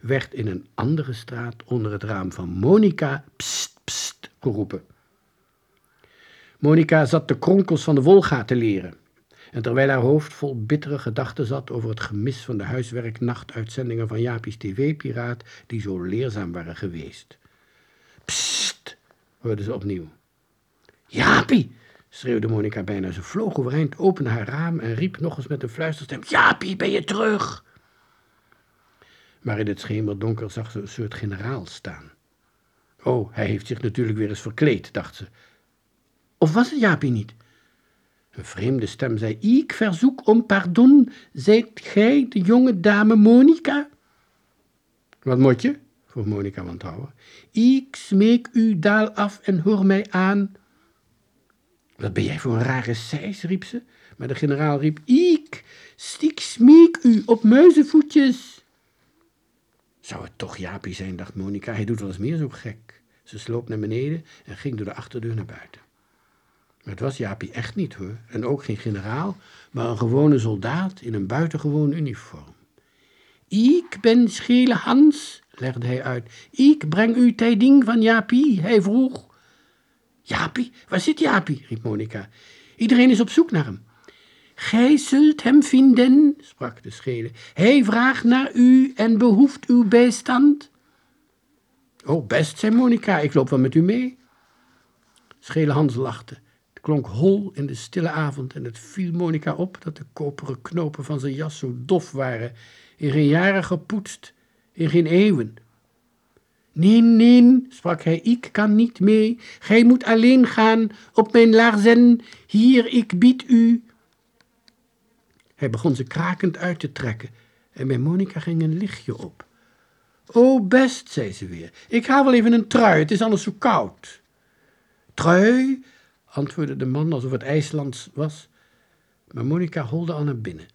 werd in een andere straat onder het raam van Monica pst, pst geroepen. Monica zat de kronkels van de Wolga te leren. En terwijl haar hoofd vol bittere gedachten zat over het gemis van de huiswerk-nachtuitzendingen van Jaapie's tv-piraat, die zo leerzaam waren geweest. Psst, hoorde ze opnieuw. Jaapie, schreeuwde Monica bijna. Ze vloog overeind, opende haar raam en riep nog eens met een fluisterstem: Jaapie, ben je terug? Maar in het schemerdonker zag ze een soort generaal staan. Oh, hij heeft zich natuurlijk weer eens verkleed, dacht ze. Of was het Jaapie niet? Een vreemde stem zei: Ik verzoek om pardon. Zijt gij de jonge dame Monica? Wat moet je? vroeg Monica wantrouwen. Ik smeek u daal af en hoor mij aan. Wat ben jij voor een rare seis, riep ze. Maar de generaal riep: Ik, stiek smeek u op muizenvoetjes. Zou het toch Jaapie zijn, dacht Monica. Hij doet wel eens meer zo gek. Ze sloop naar beneden en ging door de achterdeur naar buiten. Maar het was Jaapie echt niet hoor. En ook geen generaal, maar een gewone soldaat in een buitengewoon uniform. Ik ben Schele Hans, legde hij uit. Ik breng u tijding van Jaapie, hij vroeg. Jaapie, waar zit Jaapie? riep Monica. Iedereen is op zoek naar hem. Gij zult hem vinden, sprak de schele. Hij vraagt naar u en behoeft uw bijstand. Oh, best, zei Monica, ik loop wel met u mee. Schele Hans lachte klonk hol in de stille avond en het viel Monica op dat de koperen knopen van zijn jas zo dof waren, in geen jaren gepoetst, in geen eeuwen. Nee, nee, sprak hij, ik kan niet mee. Gij moet alleen gaan op mijn laarzen. Hier, ik bied u. Hij begon ze krakend uit te trekken en bij Monica ging een lichtje op. O, best, zei ze weer, ik haal wel even een trui, het is anders zo koud. Trui, antwoordde de man alsof het IJslands was. Maar Monica holde al naar binnen.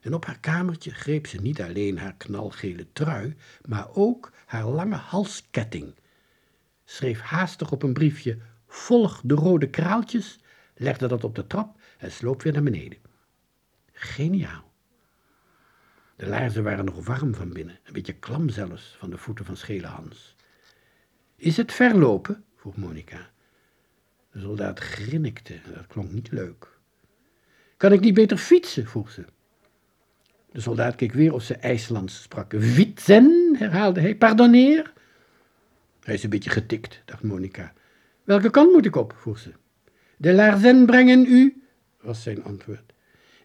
En op haar kamertje greep ze niet alleen haar knalgele trui, maar ook haar lange halsketting. Schreef haastig op een briefje: Volg de rode kraaltjes, legde dat op de trap en sloop weer naar beneden. Geniaal. De laarzen waren nog warm van binnen, een beetje klam zelfs van de voeten van Schele Hans. Is het verlopen? vroeg Monica. De soldaat grinnikte, dat klonk niet leuk. Kan ik niet beter fietsen? vroeg ze. De soldaat keek weer of ze IJslands sprak. Fietsen, herhaalde hij. Pardonneer? Hij is een beetje getikt, dacht Monica. Welke kant moet ik op? vroeg ze. De laarzen brengen u. was zijn antwoord.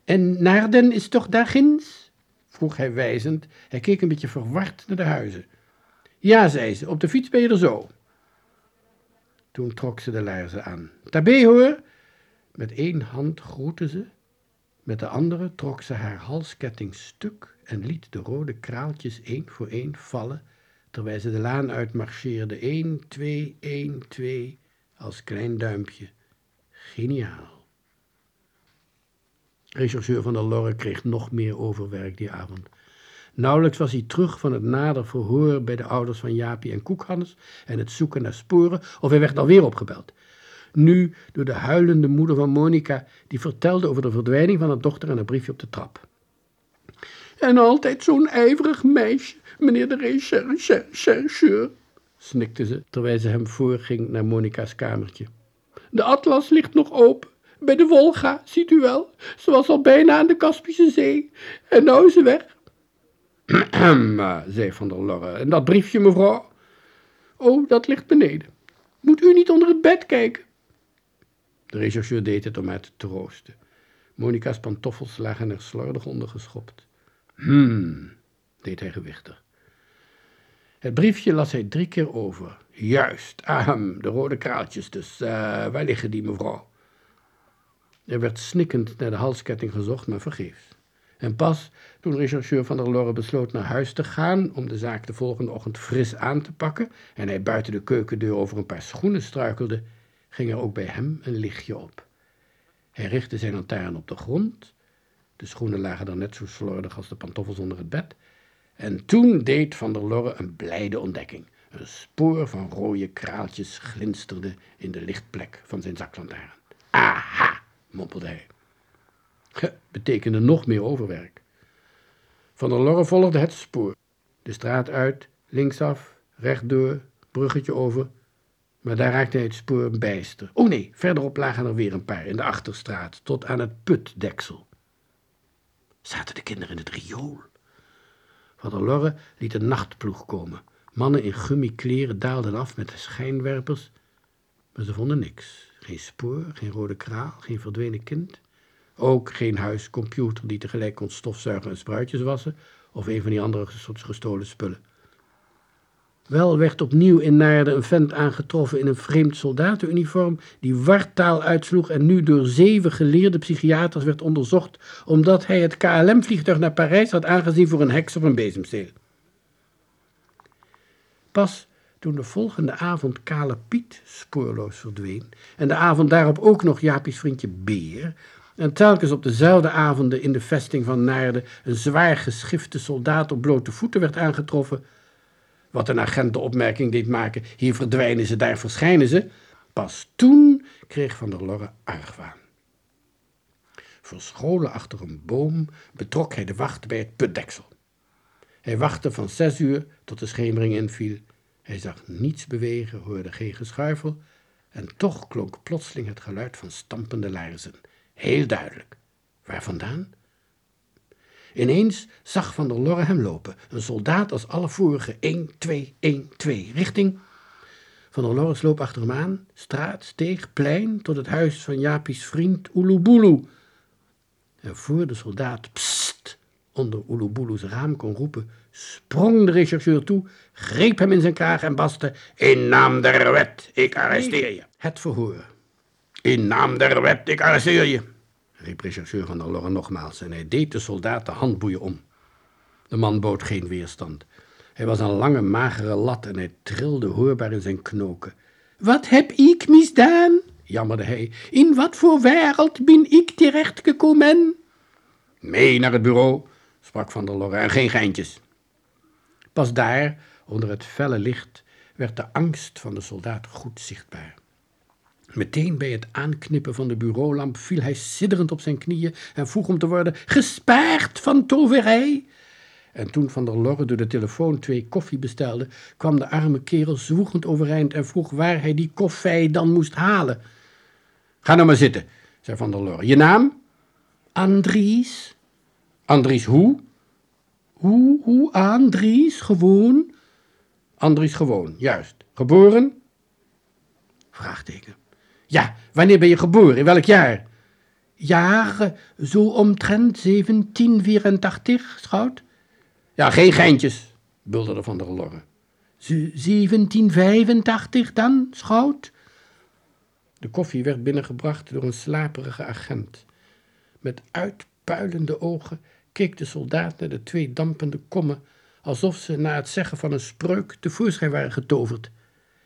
En Naarden is toch daar ginds? vroeg hij wijzend. Hij keek een beetje verward naar de huizen. Ja, zei ze, op de fiets ben je er zo. Toen trok ze de laarzen aan. Tabé hoor! Met één hand groette ze, met de andere trok ze haar halsketting stuk en liet de rode kraaltjes één voor één vallen, terwijl ze de laan uitmarcheerde. Eén, twee, één, twee, als klein duimpje. Geniaal. Rechercheur van der Lorre kreeg nog meer overwerk die avond. Nauwelijks was hij terug van het nader verhoor bij de ouders van Jaapie en Koekhannes en het zoeken naar sporen, of hij werd alweer opgebeld. Nu door de huilende moeder van Monica, die vertelde over de verdwijning van haar dochter en een briefje op de trap. En altijd zo'n ijverig meisje, meneer de rechercheur, snikte ze, terwijl ze hem voorging naar Monica's kamertje. De atlas ligt nog open, bij de Wolga, ziet u wel. Ze was al bijna aan de Kaspische Zee. En nou is ze weg. zei Van der Lorre. En dat briefje, mevrouw? Oh, dat ligt beneden. Moet u niet onder het bed kijken? De rechercheur deed het om haar te troosten. Monica's pantoffels lagen er slordig onder geschopt. Hmm, deed hij gewichtig. Het briefje las hij drie keer over. Juist, ahem, de rode kraaltjes dus. Uh, waar liggen die, mevrouw? Er werd snikkend naar de halsketting gezocht, maar vergeefs. En pas toen rechercheur van der Lorre besloot naar huis te gaan om de zaak de volgende ochtend fris aan te pakken en hij buiten de keukendeur over een paar schoenen struikelde, ging er ook bij hem een lichtje op. Hij richtte zijn lantaarn op de grond, de schoenen lagen dan net zo slordig als de pantoffels onder het bed, en toen deed Van der Lorre een blijde ontdekking. Een spoor van rode kraaltjes glinsterde in de lichtplek van zijn zaklantaarn. Aha, mompelde hij. Betekende nog meer overwerk. Van der Lorre volgde het spoor. De straat uit, linksaf, rechtdoor, bruggetje over. Maar daar raakte hij het spoor bijster. Oh nee, verderop lagen er weer een paar in de achterstraat, tot aan het putdeksel. Zaten de kinderen in het riool? Van der Lorre liet een nachtploeg komen. Mannen in gummikleren daalden af met de schijnwerpers, maar ze vonden niks. Geen spoor, geen rode kraal, geen verdwenen kind. Ook geen huiscomputer die tegelijk kon stofzuigen en spruitjes wassen, of een van die andere gestolen spullen. Wel werd opnieuw in Naarden een vent aangetroffen in een vreemd soldatenuniform die wartaal uitsloeg en nu door zeven geleerde psychiaters werd onderzocht omdat hij het KLM-vliegtuig naar Parijs had aangezien voor een heks of een bezemsteel. Pas toen de volgende avond Kale Piet spoorloos verdween en de avond daarop ook nog Japies vriendje Beer, en telkens op dezelfde avonden in de vesting van Naarden een zwaar geschifte soldaat op blote voeten werd aangetroffen, wat een agent de opmerking deed maken, hier verdwijnen ze, daar verschijnen ze, pas toen kreeg Van der Lorre argwaan. Verscholen achter een boom betrok hij de wacht bij het putdeksel. Hij wachtte van zes uur tot de schemering inviel. Hij zag niets bewegen, hoorde geen geschuifel, en toch klonk plotseling het geluid van stampende laarzen. Heel duidelijk. Waar vandaan? Ineens zag Van der Lorre hem lopen, een soldaat als alle vorige, 1, 2, 1, 2, richting. Van der Lorre sloop achter hem aan, straat, steeg, plein, tot het huis van Japi's vriend Oelubulu. En voor de soldaat, pst, onder Oelubulu's raam kon roepen, sprong de rechercheur toe, greep hem in zijn kraag en baste, in naam der wet, ik arresteer je. Het verhoor. In naam der wet, ik arresteer je, riep rechercheur van der Lorre nogmaals en hij deed de soldaat de handboeien om. De man bood geen weerstand. Hij was een lange, magere lat en hij trilde hoorbaar in zijn knoken. Wat heb ik misdaan? jammerde hij. In wat voor wereld ben ik terechtgekomen? Mee naar het bureau, sprak Van der Lorre, en geen geintjes. Pas daar, onder het felle licht, werd de angst van de soldaat goed zichtbaar. Meteen bij het aanknippen van de bureaulamp viel hij sidderend op zijn knieën en vroeg om te worden gespaard van toverij. En toen Van der Lorre door de telefoon twee koffie bestelde, kwam de arme kerel zwoegend overeind en vroeg waar hij die koffij dan moest halen. Ga nou maar zitten, zei Van der Lorre. Je naam? Andries. Andries hoe? Hoe, hoe, Andries, gewoon? Andries gewoon, juist. Geboren? Vraagteken. Ja, wanneer ben je geboren? In welk jaar? Jaar zo omtrent 1784, schout. Ja, geen geintjes, bulderde Van der Lorre. 1785 dan, schout? De koffie werd binnengebracht door een slaperige agent. Met uitpuilende ogen keek de soldaat naar de twee dampende kommen, alsof ze na het zeggen van een spreuk tevoorschijn waren getoverd.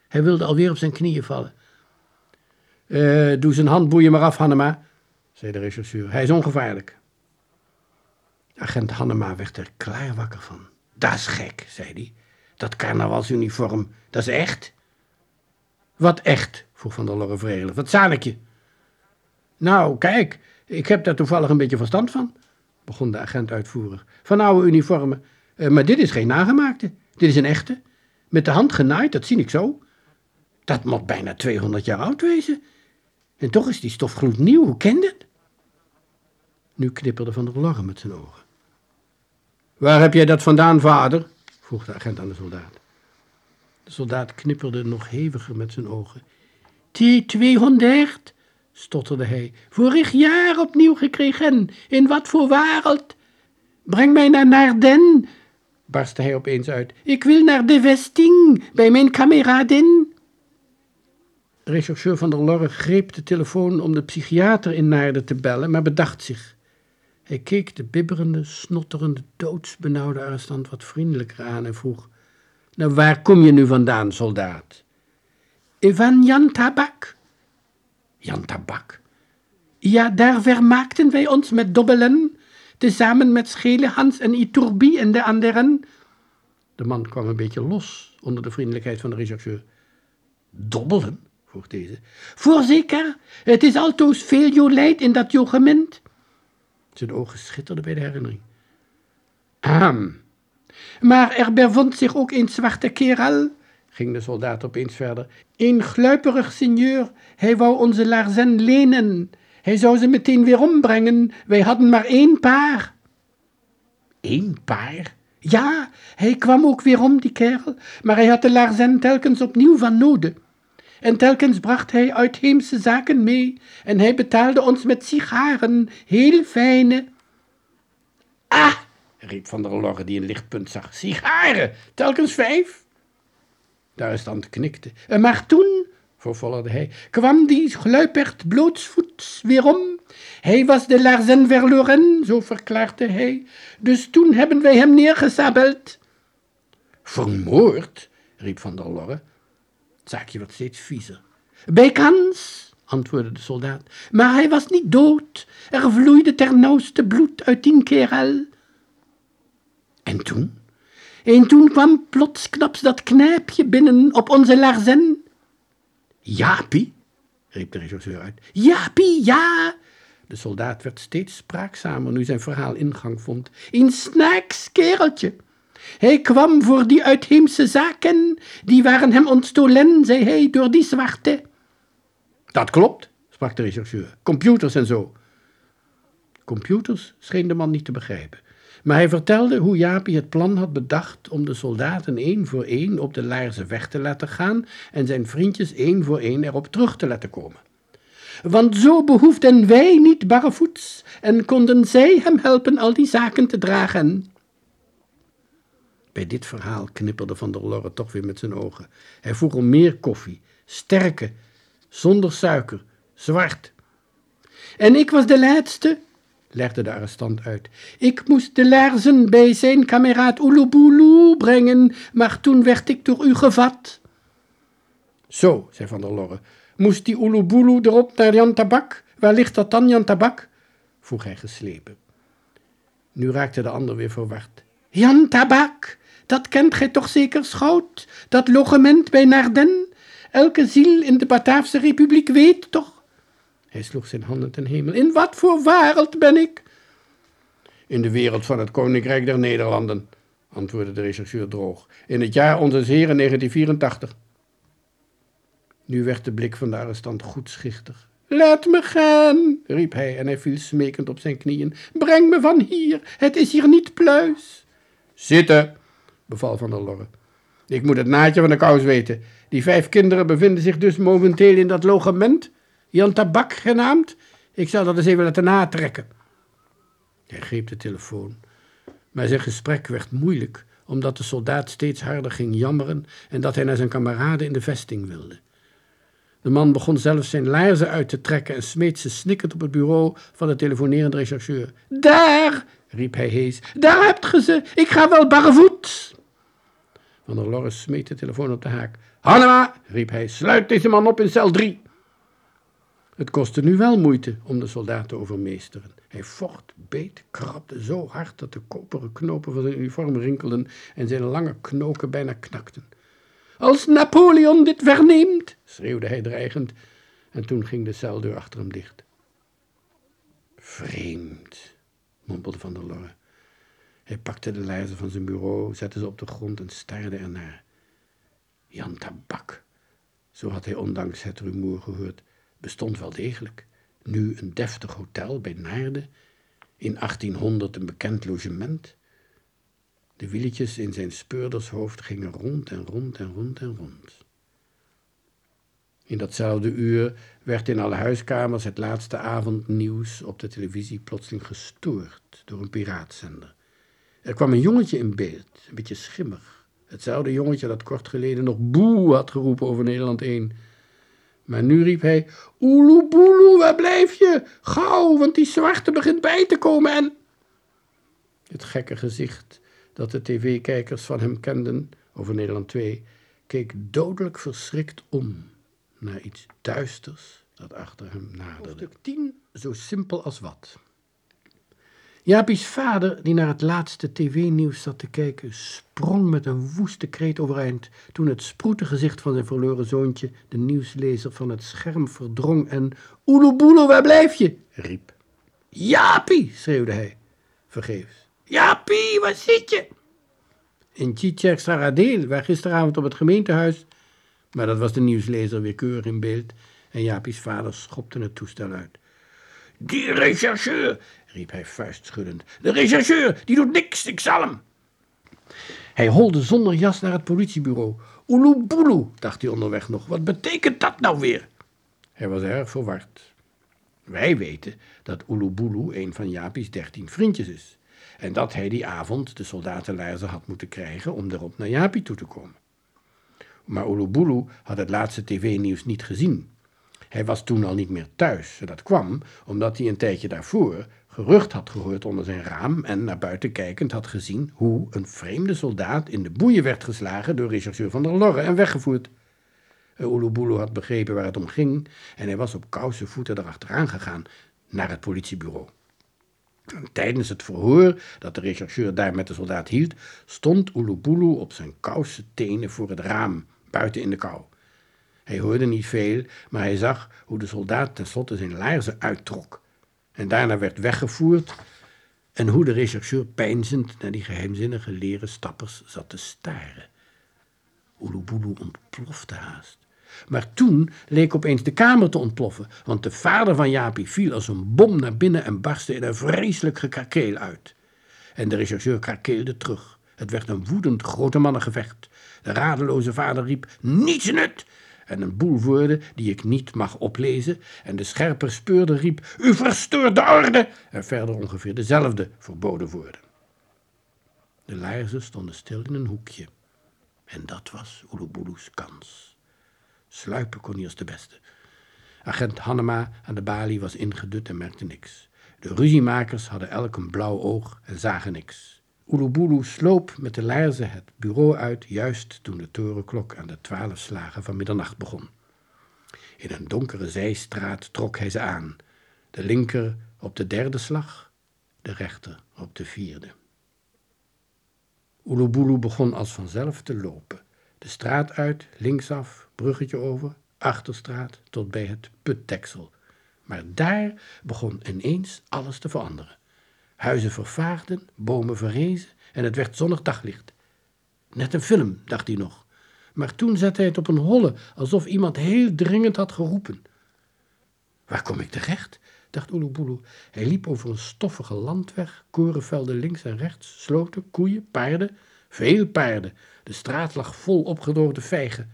Hij wilde alweer op zijn knieën vallen. Uh, doe zijn handboeien maar af, Hannema, zei de rechercheur. Hij is ongevaarlijk. Agent Hannema werd er klaar wakker van. Dat is gek, zei hij. Dat carnavalsuniform, dat is echt? Wat echt? vroeg Van der Lorre. Wat zaal? Nou, kijk, ik heb daar toevallig een beetje verstand van, begon de agent uitvoerig. Van oude uniformen. Uh, maar dit is geen nagemaakte. Dit is een echte. Met de hand genaaid, dat zie ik zo. Dat moet bijna 200 jaar oud wezen. En toch is die stof gloednieuw. Hoe kent het? Nu knipperde Van der Lorre met zijn ogen. Waar heb jij dat vandaan, vader? vroeg de agent aan de soldaat. De soldaat knipperde nog heviger met zijn ogen. T200, stotterde hij, vorig jaar opnieuw gekregen. In wat voor wereld? Breng mij naar Narden, barstte hij opeens uit. Ik wil naar de vesting, bij mijn kameradin. Rechercheur van der Lorre greep de telefoon om de psychiater in Naarden te bellen, maar bedacht zich. Hij keek de bibberende, snotterende, doodsbenauwde arrestant wat vriendelijker aan en vroeg: Nou, waar kom je nu vandaan, soldaat? Van Jan Tabak. Jan Tabak? Ja, daar vermaakten wij ons met dobbelen, tezamen met Schele, Hans en Iturbi en de anderen. De man kwam een beetje los onder de vriendelijkheid van de rechercheur. Dobbelen? vroeg deze. Voorzeker, het is altoos veel jolijt in dat jogement. Zijn ogen schitterden bij de herinnering. Ahm. Maar er bevond zich ook een zwarte kerel, ging de soldaat opeens verder. Een gluiperig seigneur, hij wou onze larzen lenen. Hij zou ze meteen weer ombrengen, wij hadden maar één paar. Eén paar? Ja, hij kwam ook weer om, die kerel, maar hij had de larzen telkens opnieuw van noden. En telkens bracht hij uitheemse zaken mee en hij betaalde ons met sigaren, heel fijne. Ah, riep Van der Lorre die een lichtpunt zag, sigaren, telkens vijf? Arrestant knikte. Maar toen, vervolgde hij, kwam die gluipert blootsvoets weerom. Hij was de larzen verloren, zo verklaarde hij. Dus toen hebben wij hem neergesabeld. Vermoord? riep Van der Lorre. Het zaakje werd steeds viezer. Bijkans, antwoordde de soldaat, maar hij was niet dood. Er vloeide ternauwste bloed uit die kerel. En toen? En toen kwam plotsklaps dat knijpje binnen op onze larzen. Jaapie, riep de regisseur uit. Jaapie, ja! De soldaat werd steeds spraakzamer nu zijn verhaal ingang vond. Een snacks kereltje. Hij kwam voor die uitheemse zaken, die waren hem ontstolen, zei hij, door die zwarte. Dat klopt, sprak de rechercheur. Computers en zo. Computers scheen de man niet te begrijpen. Maar hij vertelde hoe Jaapie het plan had bedacht om de soldaten één voor één op de laarzen weg te laten gaan en zijn vriendjes één voor één erop terug te laten komen. Want zo behoefden wij niet barrevoets en konden zij hem helpen al die zaken te dragen. Bij dit verhaal knipperde Van der Lorre toch weer met zijn ogen. Hij vroeg om meer koffie, sterke, zonder suiker, zwart. En ik was de laatste, legde de arrestant uit. Ik moest de laarzen bij zijn kameraad Oelubulu brengen, maar toen werd ik door u gevat. Zo, zei Van der Lorre, moest die Oelubulu erop naar Jan Tabak? Waar ligt dat dan, Jan Tabak? vroeg hij geslepen. Nu raakte de ander weer verward. Jan Tabak, dat kent gij toch zeker, schout? Dat logement bij Narden? Elke ziel in de Bataafse Republiek weet toch? Hij sloeg zijn handen ten hemel. In wat voor wereld ben ik? In de wereld van het Koninkrijk der Nederlanden, antwoordde de rechercheur droog. In het jaar onze heren 1984. Nu werd de blik van de arrestant goed schichtig. Laat me gaan, riep hij en hij viel smekend op zijn knieën. Breng me van hier, het is hier niet pluis. Zitten, beval Van der Lorre. Ik moet het naadje van de kous weten. Die vijf kinderen bevinden zich dus momenteel in dat logement, Jan Tabak genaamd. Ik zal dat eens even laten natrekken. Hij greep de telefoon, maar zijn gesprek werd moeilijk omdat de soldaat steeds harder ging jammeren en dat hij naar zijn kameraden in de vesting wilde. De man begon zelfs zijn laarzen uit te trekken en smeet ze snikkend op het bureau van de telefonerende rechercheur. Daar, riep hij hees, daar hebt ge ze, ik ga wel barrevoet. Van der Lorre smeet de telefoon op de haak. Hannema, riep hij, sluit deze man op in cel 3. Het kostte nu wel moeite om de soldaat te overmeesteren. Hij vocht, beet, krabde zo hard dat de koperen knopen van zijn uniform rinkelden en zijn lange knoken bijna knakten. Als Napoleon dit verneemt, schreeuwde hij dreigend, en toen ging de celdeur achter hem dicht. Vreemd, mompelde Van der Lorre. Hij pakte de lijzen van zijn bureau, zette ze op de grond en staarde ernaar. Jan Tabak, zo had hij ondanks het rumoer gehoord, bestond wel degelijk. Nu een deftig hotel bij Naarden, in 1800 een bekend logement. De wieltjes in zijn speurdershoofd gingen rond en rond en rond en rond. In datzelfde uur werd in alle huiskamers het laatste avondnieuws op de televisie plotseling gestoord door een piraatzender. Er kwam een jongetje in beeld, een beetje schimmig. Hetzelfde jongetje dat kort geleden nog boe had geroepen over Nederland 1. Maar nu riep hij: Oeloeboeloe, waar blijf je? Gauw, want die zwarte begint bij te komen en. Het gekke gezicht dat de tv-kijkers van hem kenden over Nederland 2 keek dodelijk verschrikt om naar iets duisters dat achter hem naderde. Hoofdstuk 10, zo simpel als wat. Jaapie's vader, die naar het laatste tv-nieuws zat te kijken, sprong met een woeste kreet overeind toen het sproetengezicht van zijn verloren zoontje de nieuwslezer van het scherm verdrong en Oeloeboelo, waar blijf je? riep. Jaapie, schreeuwde hij, vergeefs. Jaapie, waar zit je? In Tjitjek Saradeel, waar gisteravond op het gemeentehuis... Maar dat was de nieuwslezer weer keurig in beeld en Jaapie's vader schopte het toestel uit. Die rechercheur, riep hij vuistschuddend. De rechercheur, die doet niks, ik zal hem. Hij holde zonder jas naar het politiebureau. Oeloeboeloe, dacht hij onderweg nog. Wat betekent dat nou weer? Hij was erg verward. Wij weten dat Oeloeboeloe een van Jaapie's dertien vriendjes is. En dat hij die avond de soldatenlijzer had moeten krijgen om erop naar Jaapie toe te komen. Maar Oeloeboeloe had het laatste tv-nieuws niet gezien. Hij was toen al niet meer thuis. Dat kwam omdat hij een tijdje daarvoor gerucht had gehoord onder zijn raam en naar buiten kijkend had gezien hoe een vreemde soldaat in de boeien werd geslagen door rechercheur van der Lorre en weggevoerd. Oelubulu had begrepen waar het om ging en hij was op kousen voeten erachteraan gegaan naar het politiebureau. En tijdens het verhoor dat de rechercheur daar met de soldaat hield, stond Oelubulu op zijn kousen tenen voor het raam, buiten in de kou. Hij hoorde niet veel, maar hij zag hoe de soldaat tenslotte zijn laarzen uittrok en daarna werd weggevoerd en hoe de rechercheur peinzend naar die geheimzinnige leren stappers zat te staren. Oeloeboeloe ontplofte haast. Maar toen leek opeens de kamer te ontploffen, want de vader van Jaapie viel als een bom naar binnen en barstte in een vreselijk gekrakeel uit. En de rechercheur krakeelde terug. Het werd een woedend grote mannengevecht. De radeloze vader riep: Niets nut! En een boel woorden die ik niet mag oplezen, en de scherpe speurder riep, u verstoort de orde, en verder ongeveer dezelfde verboden woorden. De laarzen stonden stil in een hoekje, en dat was Oelubulu's kans. Sluipen kon hij als de beste. Agent Hannema aan de balie was ingedut en merkte niks. De ruziemakers hadden elk een blauw oog en zagen niks. Oelubulu sloop met de laarzen het bureau uit, juist toen de torenklok aan de twaalf slagen van middernacht begon. In een donkere zijstraat trok hij ze aan, de linker op de derde slag, de rechter op de vierde. Oelubulu begon als vanzelf te lopen, de straat uit, linksaf, bruggetje over, achterstraat tot bij het putdeksel. Maar daar begon ineens alles te veranderen. Huizen vervaagden, bomen verrezen en het werd zonnig daglicht. Net een film, dacht hij nog. Maar toen zette hij het op een holle, alsof iemand heel dringend had geroepen. Waar kom ik terecht? dacht Oeloeboeloe. Hij liep over een stoffige landweg, korenvelden links en rechts, sloten, koeien, paarden, veel paarden. De straat lag vol opgedroogde vijgen.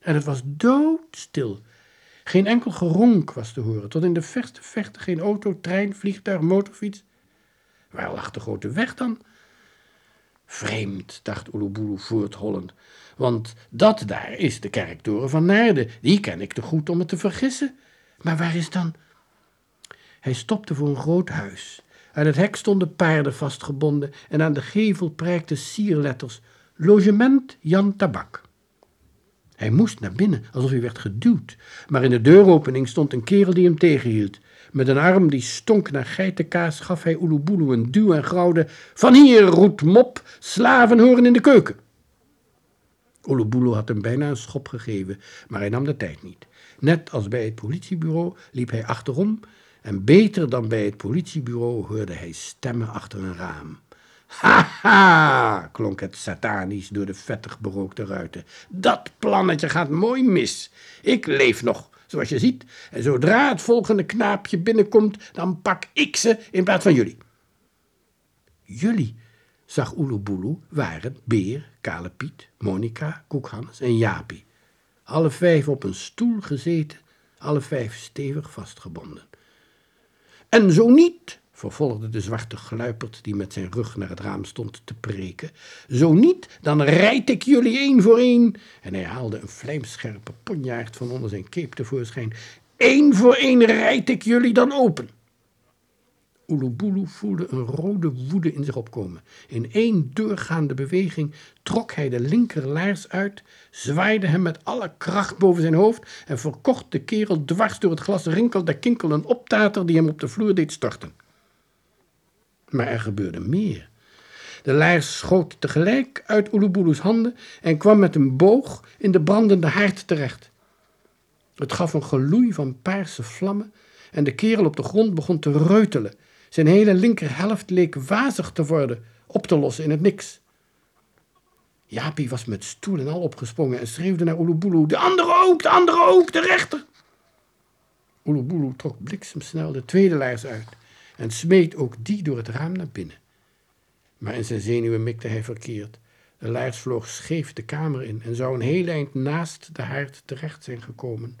En het was doodstil. Geen enkel geronk was te horen, tot in de verste vechten geen auto, trein, vliegtuig, motorfiets. Waar lag de grote weg dan? Vreemd, dacht Oelubulu voorthollend, want dat daar is de kerktoren van Naarden. Die ken ik te goed om het te vergissen. Maar waar is dan... Hij stopte voor een groot huis. Aan het hek stonden paarden vastgebonden en aan de gevel prijkten sierletters Logement Jan Tabak. Hij moest naar binnen, alsof hij werd geduwd. Maar in de deuropening stond een kerel die hem tegenhield. Met een arm die stonk naar geitenkaas gaf hij Oelubulu een duw en grauwde... Van hier, roet mop, slaven horen in de keuken. Oelubulu had hem bijna een schop gegeven, maar hij nam de tijd niet. Net als bij het politiebureau liep hij achterom... en beter dan bij het politiebureau hoorde hij stemmen achter een raam. Ha, ha, klonk het satanisch door de vettig berookte ruiten. Dat plannetje gaat mooi mis. Ik leef nog, zoals je ziet. En zodra het volgende knaapje binnenkomt, dan pak ik ze in plaats van jullie. Jullie, zag Oelubulu, waren Beer, Kale Piet, Monica, Koekhans en Jaapie. Alle vijf op een stoel gezeten, alle vijf stevig vastgebonden. En zo niet, vervolgde de zwarte gluipert die met zijn rug naar het raam stond te preken. Zo niet, dan rijd ik jullie één voor één. En hij haalde een vlijmscherpe ponjaard van onder zijn cape tevoorschijn. Eén voor één rijd ik jullie dan open. Oelubulu voelde een rode woede in zich opkomen. In één doorgaande beweging trok hij de linkerlaars uit, zwaaide hem met alle kracht boven zijn hoofd en verkocht de kerel dwars door het glas rinkel der kinkel een optater die hem op de vloer deed storten. Maar er gebeurde meer. De laars schoot tegelijk uit Oelubulu's handen en kwam met een boog in de brandende haard terecht. Het gaf een geloei van paarse vlammen en de kerel op de grond begon te reutelen. Zijn hele linkerhelft leek wazig te worden, op te lossen in het niks. Jaapie was met stoel en al opgesprongen en schreeuwde naar Oelubulu: De andere ook, de andere ook, de rechter! Oelubulu trok bliksemsnel de tweede laars uit en smeet ook die door het raam naar binnen. Maar in zijn zenuwen mikte hij verkeerd. De laars vloog scheef de kamer in en zou een heel eind naast de haard terecht zijn gekomen.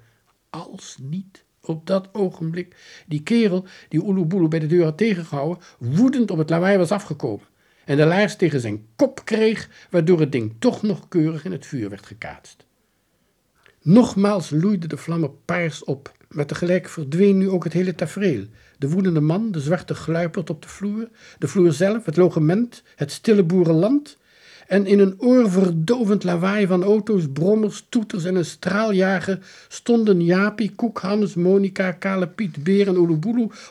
Als niet op dat ogenblik die kerel die Oelubulu bij de deur had tegengehouden, woedend op het lawaai was afgekomen en de laars tegen zijn kop kreeg, waardoor het ding toch nog keurig in het vuur werd gekaatst. Nogmaals loeiden de vlammen paars op, maar tegelijk verdween nu ook het hele tafereel. De woedende man, de zwarte gluipert op de vloer, de vloer zelf, het logement, het stille boerenland. En in een oorverdovend lawaai van auto's, brommers, toeters en een straaljager stonden Jaapie, Koek, Hannes, Monica, Kale Piet, Beer en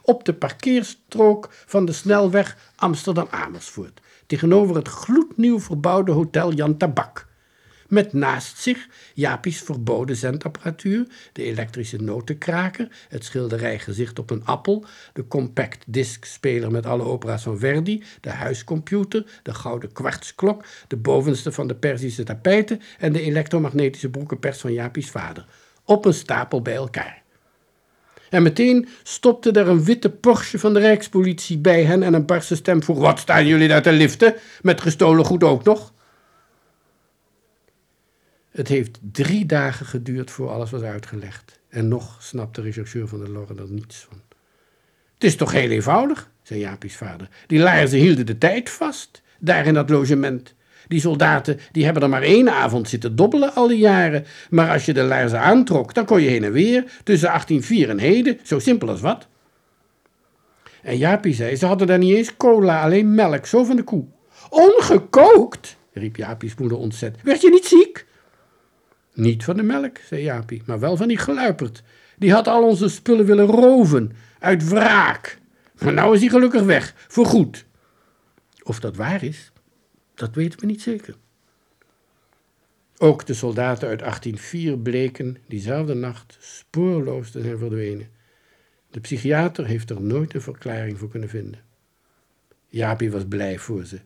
op de parkeerstrook van de snelweg Amsterdam-Amersfoort, tegenover het gloednieuw verbouwde hotel Jan Tabak met naast zich Japies verboden zendapparatuur, de elektrische notenkraker, het schilderijgezicht op een appel, de compact discspeler met alle opera's van Verdi, de huiscomputer, de gouden kwartsklok, de bovenste van de Perzische tapijten en de elektromagnetische broekenpers van Japies vader. Op een stapel bij elkaar. En meteen stopte er een witte Porsche van de Rijkspolitie bij hen en een barse stem vroeg: Wat staan jullie daar te liften? Met gestolen goed ook nog? Het heeft drie dagen geduurd voor alles was uitgelegd. En nog snapt de rechercheur van de Lorre er niets van. Het is toch heel eenvoudig, zei Jaapie's vader. Die laarzen hielden de tijd vast, daar in dat logement. Die soldaten die hebben er maar één avond zitten dobbelen al die jaren. Maar als je de laarzen aantrok, dan kon je heen en weer tussen 1804 en heden, zo simpel als wat. En Jaapie zei, ze hadden daar niet eens cola, alleen melk, zo van de koe. Ongekookt, riep Jaapie's moeder ontzet. Werd je niet ziek? Niet van de melk, zei Jaapie, maar wel van die gluiperd. Die had al onze spullen willen roven, uit wraak. Maar nou is hij gelukkig weg, voorgoed. Of dat waar is, dat weten we niet zeker. Ook de soldaten uit 1804 bleken diezelfde nacht spoorloos te zijn verdwenen. De psychiater heeft er nooit een verklaring voor kunnen vinden. Jaapie was blij voor ze.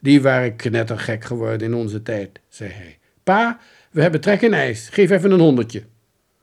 Die waren knettergek geworden in onze tijd, zei hij. Pa, we hebben trek in ijs. Geef even een honderdje.